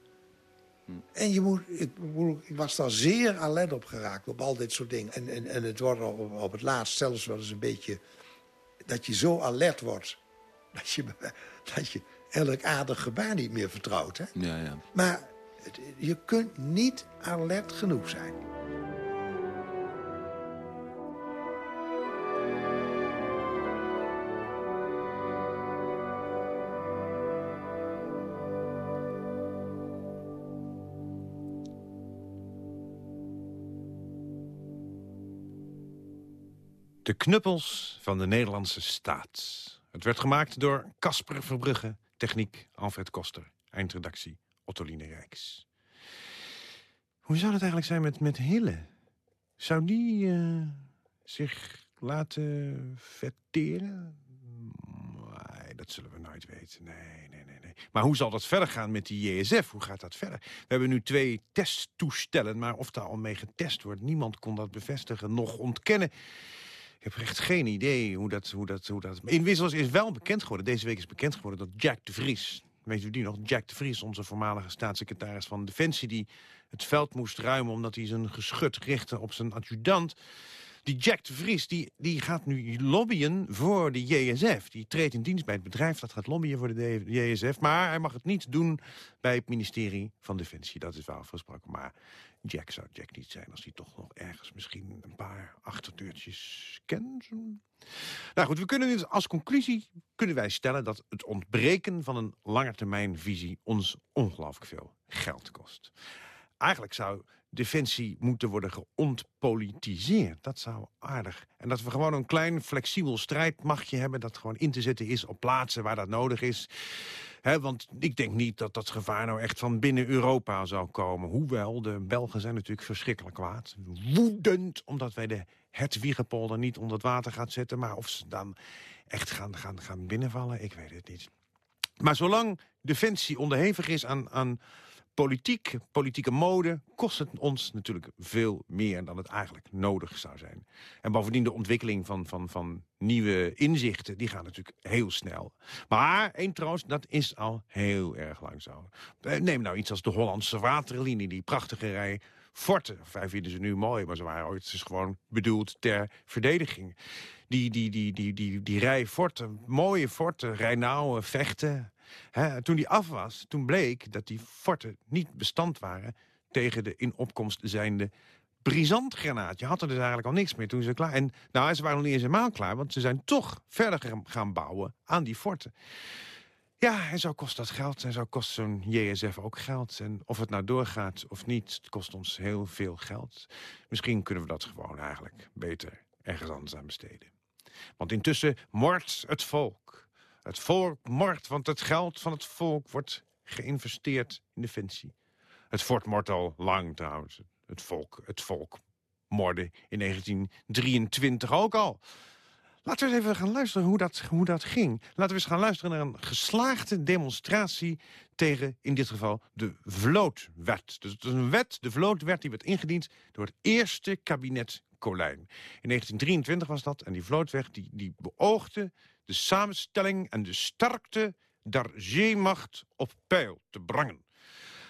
En je moet, ik, ik, was daar zeer alert op geraakt, op al dit soort dingen. En, en, en het wordt op, op het laatst zelfs wel eens een beetje... dat je zo alert wordt, dat je, dat je elk aardig gebaar niet meer vertrouwt. Hè? Ja, ja. Maar je kunt niet alert genoeg zijn. De knuppels van de Nederlandse staat. Het werd gemaakt door Casper Verbrugge, techniek Alfred Koster, eindredactie Ottoline Rijks. Hoe zou het eigenlijk zijn met, met Hille? Zou die uh, zich laten vetteren? Nee, dat zullen we nooit weten. Nee, nee, nee, nee. Maar hoe zal dat verder gaan met die JSF? Hoe gaat dat verder? We hebben nu twee testtoestellen, maar of daar al mee getest wordt... niemand kon dat bevestigen, nog ontkennen. Ik heb echt geen idee hoe dat... Hoe dat, hoe dat... In Wissels is wel bekend geworden, deze week is bekend geworden... dat Jack de Vries, weet u die nog? Jack de Vries, onze voormalige staatssecretaris van Defensie... die het veld moest ruimen omdat hij zijn geschut richtte op zijn adjudant... Die Jack de Vries die, die gaat nu lobbyen voor de JSF. Die treedt in dienst bij het bedrijf dat gaat lobbyen voor de JSF. Maar hij mag het niet doen bij het ministerie van Defensie. Dat is wel afgesproken. Maar Jack zou Jack niet zijn als hij toch nog ergens misschien een paar achterdeurtjes kent. Nou goed, we kunnen dus als conclusie kunnen wij stellen dat het ontbreken van een langetermijnvisie ons ongelooflijk veel geld kost. Eigenlijk zou defensie moeten worden geontpolitiseerd. Dat zou aardig. En dat we gewoon een klein flexibel strijdmachtje hebben... dat gewoon in te zetten is op plaatsen waar dat nodig is. Want ik denk niet dat dat gevaar nou echt van binnen Europa zou komen. Hoewel, de Belgen zijn natuurlijk verschrikkelijk kwaad. Woedend, omdat wij de Hetwiegepolder niet onder het water gaan zetten. Maar of ze dan echt gaan, gaan, gaan binnenvallen, ik weet het niet. Maar zolang Defensie onderhevig is aan, aan politiek, politieke mode, kost het ons natuurlijk veel meer dan het eigenlijk nodig zou zijn. En bovendien de ontwikkeling van, van, van nieuwe inzichten, die gaan natuurlijk heel snel. Maar één troost, dat is al heel erg lang zo. Eh, neem nou iets als de Hollandse waterlinie, die prachtige rij forten. Wij vinden ze nu mooi, maar ze waren ooit dus gewoon bedoeld ter verdediging. Die, die, die, die, die, die rij forten, mooie forten, Rijnauwen, Vechten toen die af was, toen bleek dat die forten niet bestand waren... tegen de in opkomst zijnde brisantgranaat. Je had er dus eigenlijk al niks meer toen ze klaar... En nou, ze waren nog niet eens helemaal klaar, want ze zijn toch verder gaan bouwen aan die forten. Ja, en zo kost dat geld. En zo kost zo'n JSF ook geld. En of het nou doorgaat of niet, het kost ons heel veel geld. Misschien kunnen we dat gewoon eigenlijk beter ergens anders aan besteden. Want intussen moordt het volk. Het volk mort, want het geld van het volk wordt geïnvesteerd in defensie. Het fort mort al lang trouwens. Het volk, het volk morde in 1923 ook al. Laten we eens even gaan luisteren hoe dat, hoe dat ging. Laten we eens gaan luisteren naar een geslaagde demonstratie... tegen, in dit geval, de vlootwet. Dus het is een wet, de vlootwet, die werd ingediend... door het eerste kabinet Colijn. In 1923 was dat, en die vlootweg die, die beoogde de samenstelling en de sterkte der zeemacht op peil te brengen.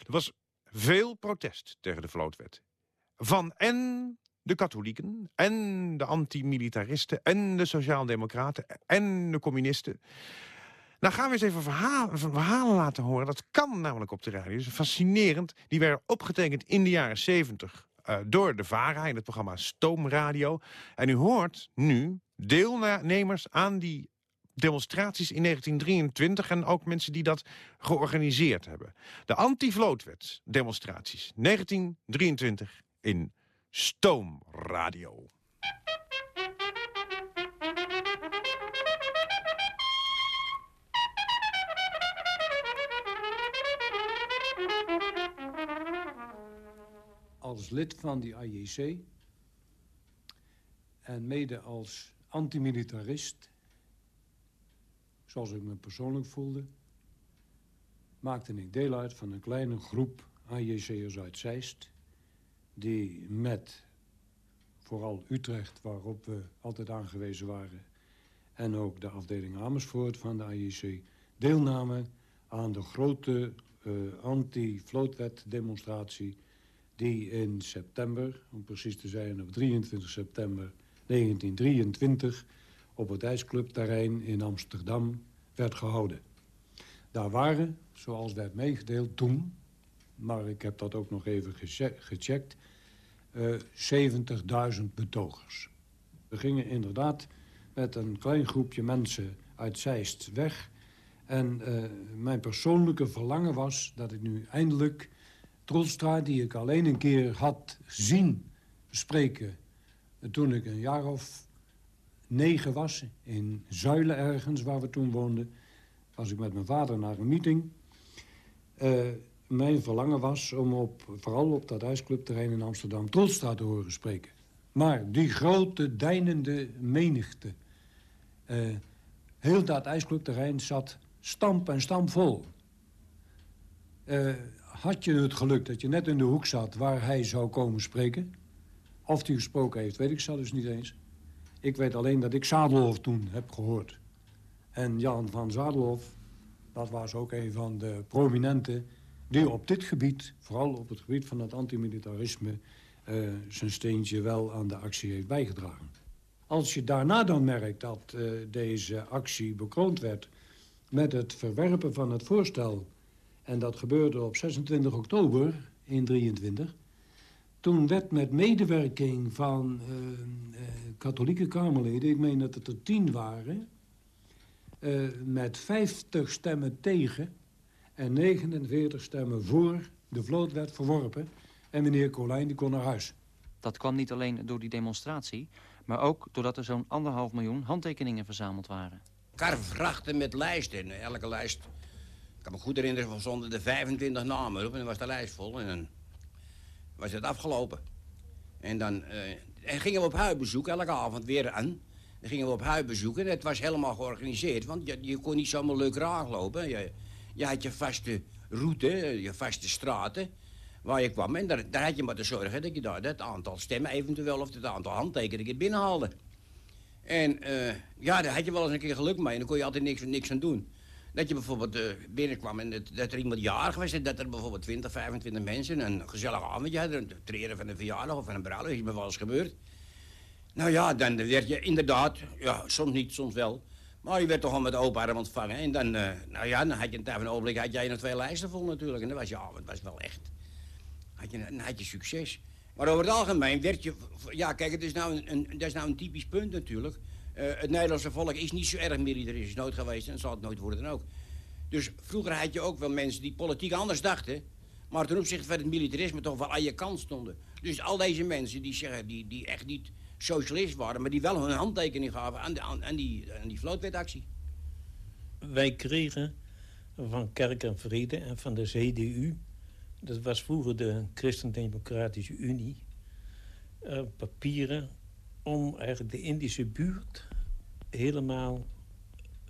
Er was veel protest tegen de vlootwet. Van en de katholieken, en de antimilitaristen, en de sociaaldemocraten, en de communisten. Nou gaan we eens even verhalen, verhalen laten horen. Dat kan namelijk op de radio. Dat is fascinerend. Die werden opgetekend in de jaren 70 uh, eh, door de VARA in het programma Stoomradio. En u hoort nu deelnemers aan die demonstraties in 1923 en ook mensen die dat georganiseerd hebben. De anti-vlootwet demonstraties 1923 in Stoomradio. Als lid van die AJC en mede als antimilitarist zoals ik me persoonlijk voelde... maakte ik deel uit van een kleine groep AJC'ers uit Zeist... die met vooral Utrecht, waarop we altijd aangewezen waren... en ook de afdeling Amersfoort van de AJC... deelnamen aan de grote uh, anti-vlootwet-demonstratie... die in september, om precies te zijn op 23 september 1923 op het ijsclubterrein in Amsterdam werd gehouden. Daar waren, zoals werd meegedeeld toen, maar ik heb dat ook nog even gecheckt, uh, eh, 70.000 betogers. We gingen inderdaad met een klein groepje mensen uit Zeist weg. En uh, mijn persoonlijke verlangen was dat ik nu eindelijk Troelstra, die ik alleen een keer had zien spreken... toen ik een jaar of negen was, in Zuilen ergens, waar we toen woonden... was ik met mijn vader naar een meeting. Uh, mijn verlangen was om op, vooral op dat ijsclubterrein in Amsterdam... Tolstra te horen spreken. Maar die grote, deinende menigte... Uh, heel dat ijsclubterrein zat stamp en stampvol. Uh, had je het geluk dat je net in de hoek zat waar hij zou komen spreken... of hij gesproken heeft, weet ik zelfs niet eens... Ik weet alleen dat ik Zadelhof toen heb gehoord. En Jan van Zadelhof, dat was ook een van de prominenten... die op dit gebied, vooral op het gebied van het antimilitarisme... Uh, zijn steentje wel aan de actie heeft bijgedragen. Als je daarna dan merkt dat uh, deze actie bekroond werd... met het verwerpen van het voorstel... en dat gebeurde op 26 oktober in 23... Toen werd met medewerking van uh, uh, katholieke Kamerleden... ik meen dat het er tien waren... Uh, met 50 stemmen tegen en 49 stemmen voor... de vloot werd verworpen en meneer Colijn die kon naar huis. Dat kwam niet alleen door die demonstratie... maar ook doordat er zo'n anderhalf miljoen handtekeningen verzameld waren. Karvrachten met lijsten. Elke lijst, ik kan me goed herinneren, van zonder de 25 namen en dan was de lijst vol en dan was het afgelopen. En dan en gingen we op huisbezoek, elke avond weer aan. Dan gingen we op huisbezoek en het was helemaal georganiseerd. Want je, je kon niet zomaar leuk lopen. Je, je had je vaste route, je vaste straten waar je kwam. En daar, daar had je maar te zorgen dat je daar het aantal stemmen eventueel... of het aantal handtekeningen binnenhaalde. En uh, ja, daar had je wel eens een keer geluk mee. En dan kon je altijd niks, niks aan doen. Dat je bijvoorbeeld uh, binnenkwam en dat, dat er iemand jarig was... en dat er bijvoorbeeld 20, 25 mensen een gezellig avondje hadden... een treden van een verjaardag of van een bruiloft, is me wel eens gebeurd. Nou ja, dan werd je inderdaad, ja, soms niet, soms wel... maar je werd toch al met open arm ontvangen. En dan, uh, nou ja, dan had je een tijd van een ogenblik... had jij nog twee lijsten vol natuurlijk. En dan was je, het was wel echt... Had je, dan had je succes. Maar over het algemeen werd je... Ja, kijk, het is nou een, dat is nou een typisch punt natuurlijk... Uh, het Nederlandse volk is niet zo erg militaristisch nooit geweest en zal het nooit worden ook. Dus vroeger had je ook wel mensen die politiek anders dachten... maar ten opzichte van het militarisme toch wel aan je kant stonden. Dus al deze mensen die, zeggen, die, die echt niet socialist waren... maar die wel hun handtekening gaven aan, de, aan, die, aan die vlootwetactie. Wij kregen van Kerk en Vrede en van de CDU... dat was vroeger de Christendemocratische Unie... Uh, papieren om eigenlijk de Indische buurt helemaal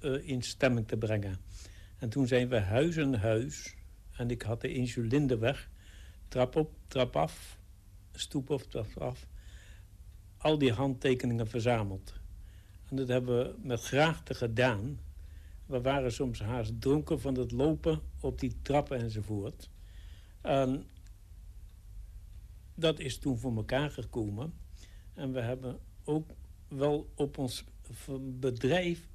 uh, in stemming te brengen. En toen zijn we huis aan huis. En ik had de Insulinderweg. Trap op, trap af. Stoep op, trap af. Al die handtekeningen verzameld. En dat hebben we met graagte gedaan. We waren soms haast dronken van het lopen op die trappen enzovoort. En dat is toen voor elkaar gekomen. En we hebben ook wel op ons bedrijf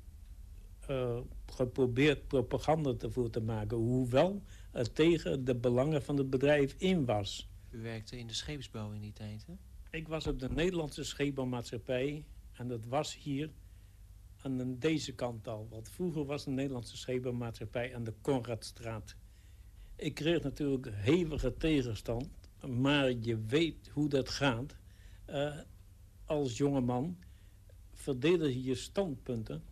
uh, geprobeerd propaganda ervoor te maken. Hoewel het tegen de belangen van het bedrijf in was. U werkte in de scheepsbouw in die tijd, hè? Ik was op de Nederlandse scheepbouwmaatschappij. En dat was hier aan deze kant al. Want vroeger was de Nederlandse scheepbouwmaatschappij aan de Konradstraat. Ik kreeg natuurlijk hevige tegenstand. Maar je weet hoe dat gaat. Uh, als jongeman verdedig je standpunten.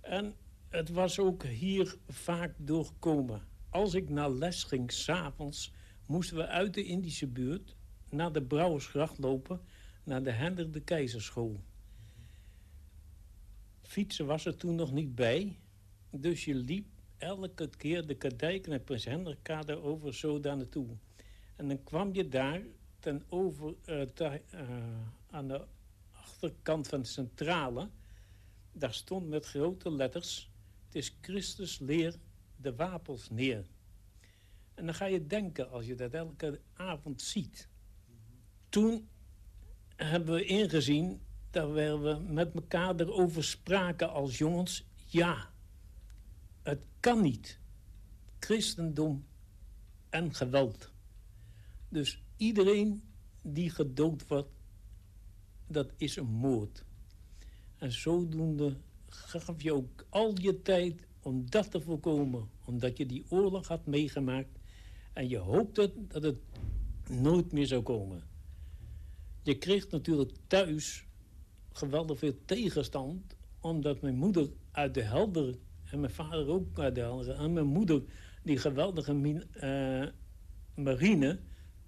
En het was ook hier vaak doorkomen. Als ik naar les ging, s'avonds, moesten we uit de Indische buurt... naar de Brouwersgracht lopen, naar de Hendrik de Keizerschool. Fietsen was er toen nog niet bij. Dus je liep elke keer de Kadijk en Prins Hendrikkade over zo daar naartoe. En dan kwam je daar ten over, te, uh, aan de achterkant van de centrale... daar stond met grote letters... het is Christus leer de wapens neer. En dan ga je denken als je dat elke avond ziet. Toen hebben we ingezien dat we met elkaar erover spraken als jongens... ja, het kan niet. Christendom en geweld. Dus iedereen die gedood wordt dat is een moord. En zodoende gaf je ook al je tijd om dat te voorkomen. Omdat je die oorlog had meegemaakt. En je hoopte dat het nooit meer zou komen. Je kreeg natuurlijk thuis geweldig veel tegenstand. Omdat mijn moeder uit de helder... en mijn vader ook uit de helder... en mijn moeder die geweldige uh, marine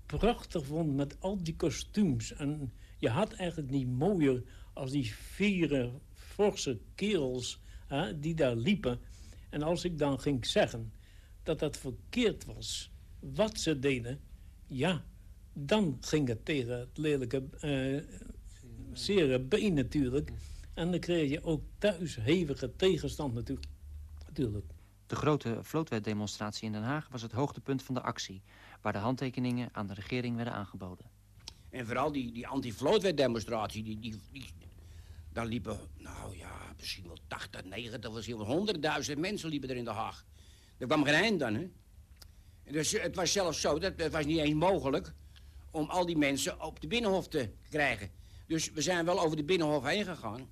prachtig vond met al die kostuums. En je had eigenlijk niet mooier als die vier forse kerels hè, die daar liepen. En als ik dan ging zeggen dat dat verkeerd was, wat ze deden... ja, dan ging het tegen het lelijke uh, zere been natuurlijk. En dan kreeg je ook thuis hevige tegenstand natuurlijk. natuurlijk. De grote vlootwetdemonstratie in Den Haag was het hoogtepunt van de actie... waar de handtekeningen aan de regering werden aangeboden. En vooral die, die anti-vlootwetdemonstratie, die, die, daar liepen, nou ja, misschien wel 80, 90, misschien wel 100.000 mensen liepen er in Den Haag. Er kwam geen eind dan, hè. Dus het was zelfs zo, dat het was niet eens mogelijk om al die mensen op de Binnenhof te krijgen. Dus we zijn wel over de Binnenhof heen gegaan.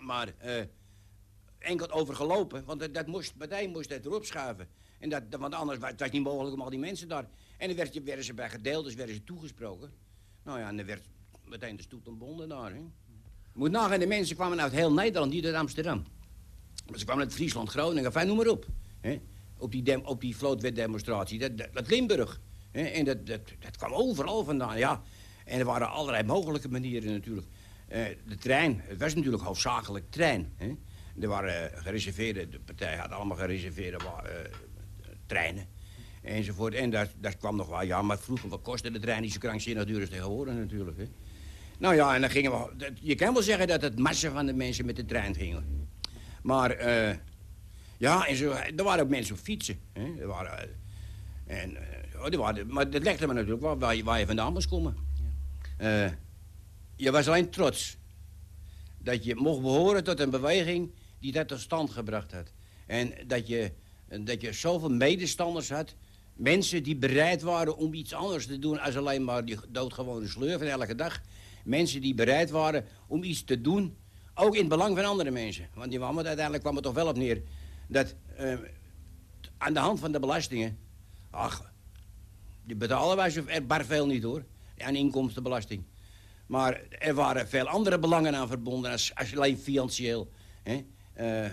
Maar uh, enkel overgelopen, want dat, dat moest, partij moest het erop schuiven. En dat, want anders was het niet mogelijk om al die mensen daar... En dan werd, werden ze bij gedeeld, dus werden ze toegesproken. Nou ja, en dan werd meteen de stoet ontbonden daar, hè. Moet nagaan, de mensen kwamen uit heel Nederland, niet uit Amsterdam. Maar ze kwamen uit Friesland, Groningen, enfin, noem maar op. Hè? Op die, op die vlootwetdemonstratie, dat, dat, Limburg. Hè? En dat, dat, dat kwam overal vandaan, ja. En er waren allerlei mogelijke manieren natuurlijk. Uh, de trein, het was natuurlijk hoofdzakelijk trein. Hè? Er waren uh, gereserveerde, de partij had allemaal gereserveerde uh, treinen. Enzovoort. En daar, daar kwam nog wel, ja, maar vroeger wat kostte de trein niet zo krankzinnig duur als tegenwoordig natuurlijk. Hè? Nou ja, en dan gingen we... Je kan wel zeggen dat het massa van de mensen met de trein gingen. Maar, uh, ja, en zo, er waren ook mensen op fietsen. Hè? Er waren, en, uh, er waren, maar dat legde me natuurlijk wel waar je, waar je vandaan moest komen. Uh, je was alleen trots dat je mocht behoren tot een beweging die dat tot stand gebracht had. En dat je, dat je zoveel medestanders had. Mensen die bereid waren om iets anders te doen... als alleen maar die doodgewone slurven elke dag. Mensen die bereid waren om iets te doen, ook in het belang van andere mensen. Want die uiteindelijk kwam het toch wel op neer dat uh, aan de hand van de belastingen... Ach, die betalen wij zo bar veel niet hoor, aan inkomstenbelasting. Maar er waren veel andere belangen aan verbonden als, als alleen financieel. Hè? Uh,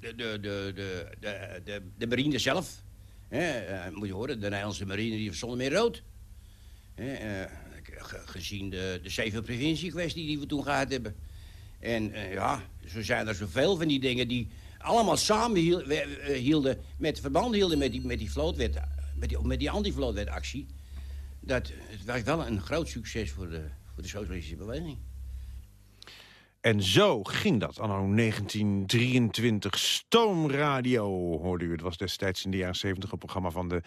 de, de, de, de, de, de, zelf, Uh, moet je horen, de Nederlandse marine die zonder meer rood. Uh, gezien de, de zeven provincie-kwestie die we toen gehad hebben. En uh, ja, zo zijn er zoveel van die dingen die allemaal samen hielden, met verband hielden met die, met die vlootwet, met die, met die anti-vlootwetactie. Dat het was wel een groot succes voor de, voor de socialistische beweging. En zo ging dat anno 1923. Stoomradio hoorde u. Het was destijds in de jaren 70 een programma van de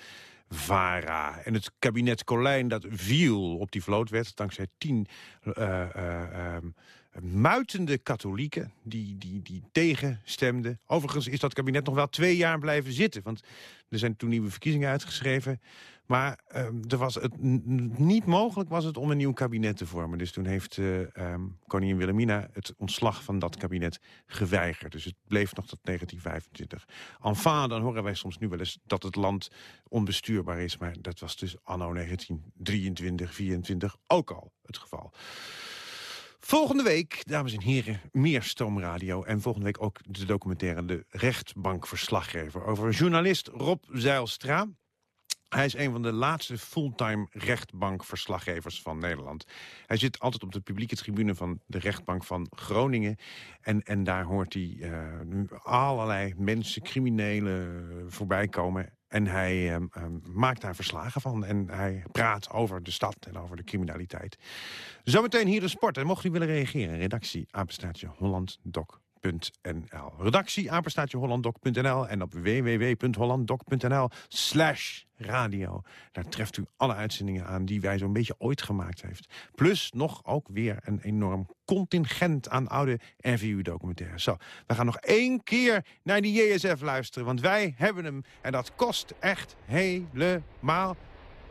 VARA. En het kabinet Colijn dat viel op die vlootwet... dankzij tien uh, muitende katholieken die, die, die tegenstemden. Overigens is dat kabinet nog wel twee jaar blijven zitten. Want er zijn toen nieuwe verkiezingen uitgeschreven. Maar um, er was het niet mogelijk was het om een nieuw kabinet te vormen. Dus toen heeft uh, um, koningin Wilhelmina het ontslag van dat kabinet geweigerd. Dus het bleef nog tot 1925. Enfin, dan horen wij soms nu wel eens dat het land onbestuurbaar is. Maar dat was dus anno 1923, 24 ook al het geval. Volgende week, dames en heren, meer Stoomradio. En volgende week ook de documentaire De Rechtbankverslaggever... over journalist Rob Zeilstra. Hij is een van de laatste fulltime rechtbankverslaggevers van Nederland. Hij zit altijd op de publieke tribune van de rechtbank van Groningen. En, en daar hoort hij uh, allerlei mensen, criminelen voorbij komen. En hij uh, uh, maakt daar verslagen van. En hij praat over de stad en over de criminaliteit. Zometeen hier de sport. En mocht u willen reageren, redactie apenstaartje Holland Redactie apenstaatje hollanddoc.nl en op www.hollanddoc.nl slash radio. Daar treft u alle uitzendingen aan die wij zo'n beetje ooit gemaakt heeft. Plus nog ook weer een enorm contingent aan oude NVU-documentaires. Zo, we gaan nog één keer naar die JSF luisteren, want wij hebben hem. En dat kost echt helemaal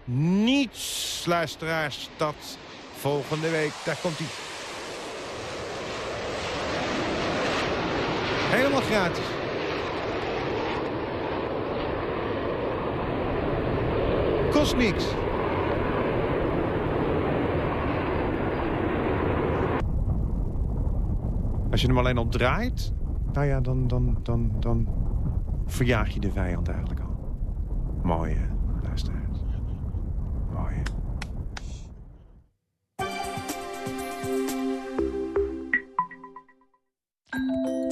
niets, luisteraars. Dat volgende week, daar komt hij. Helemaal gratis. Kost niks. Als je hem alleen al draait, nou ja, dan, dan, dan, dan verjaag je de vijand eigenlijk al. Mooi, hè,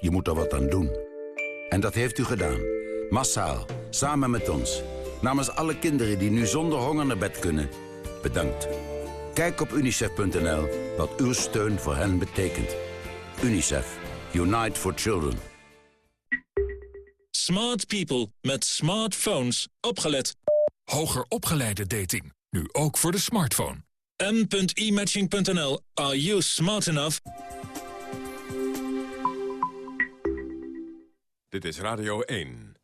Je moet er wat aan doen. En dat heeft u gedaan. Massaal. Samen met ons. Namens alle kinderen die nu zonder honger naar bed kunnen. Bedankt. Kijk op unicef.nl wat uw steun voor hen betekent. UNICEF. Unite for Children. Smart people met smartphones. Opgelet. Hoger opgeleide dating. Nu ook voor de smartphone. m.imatching.nl. Are you smart enough? Dit is Radio 1.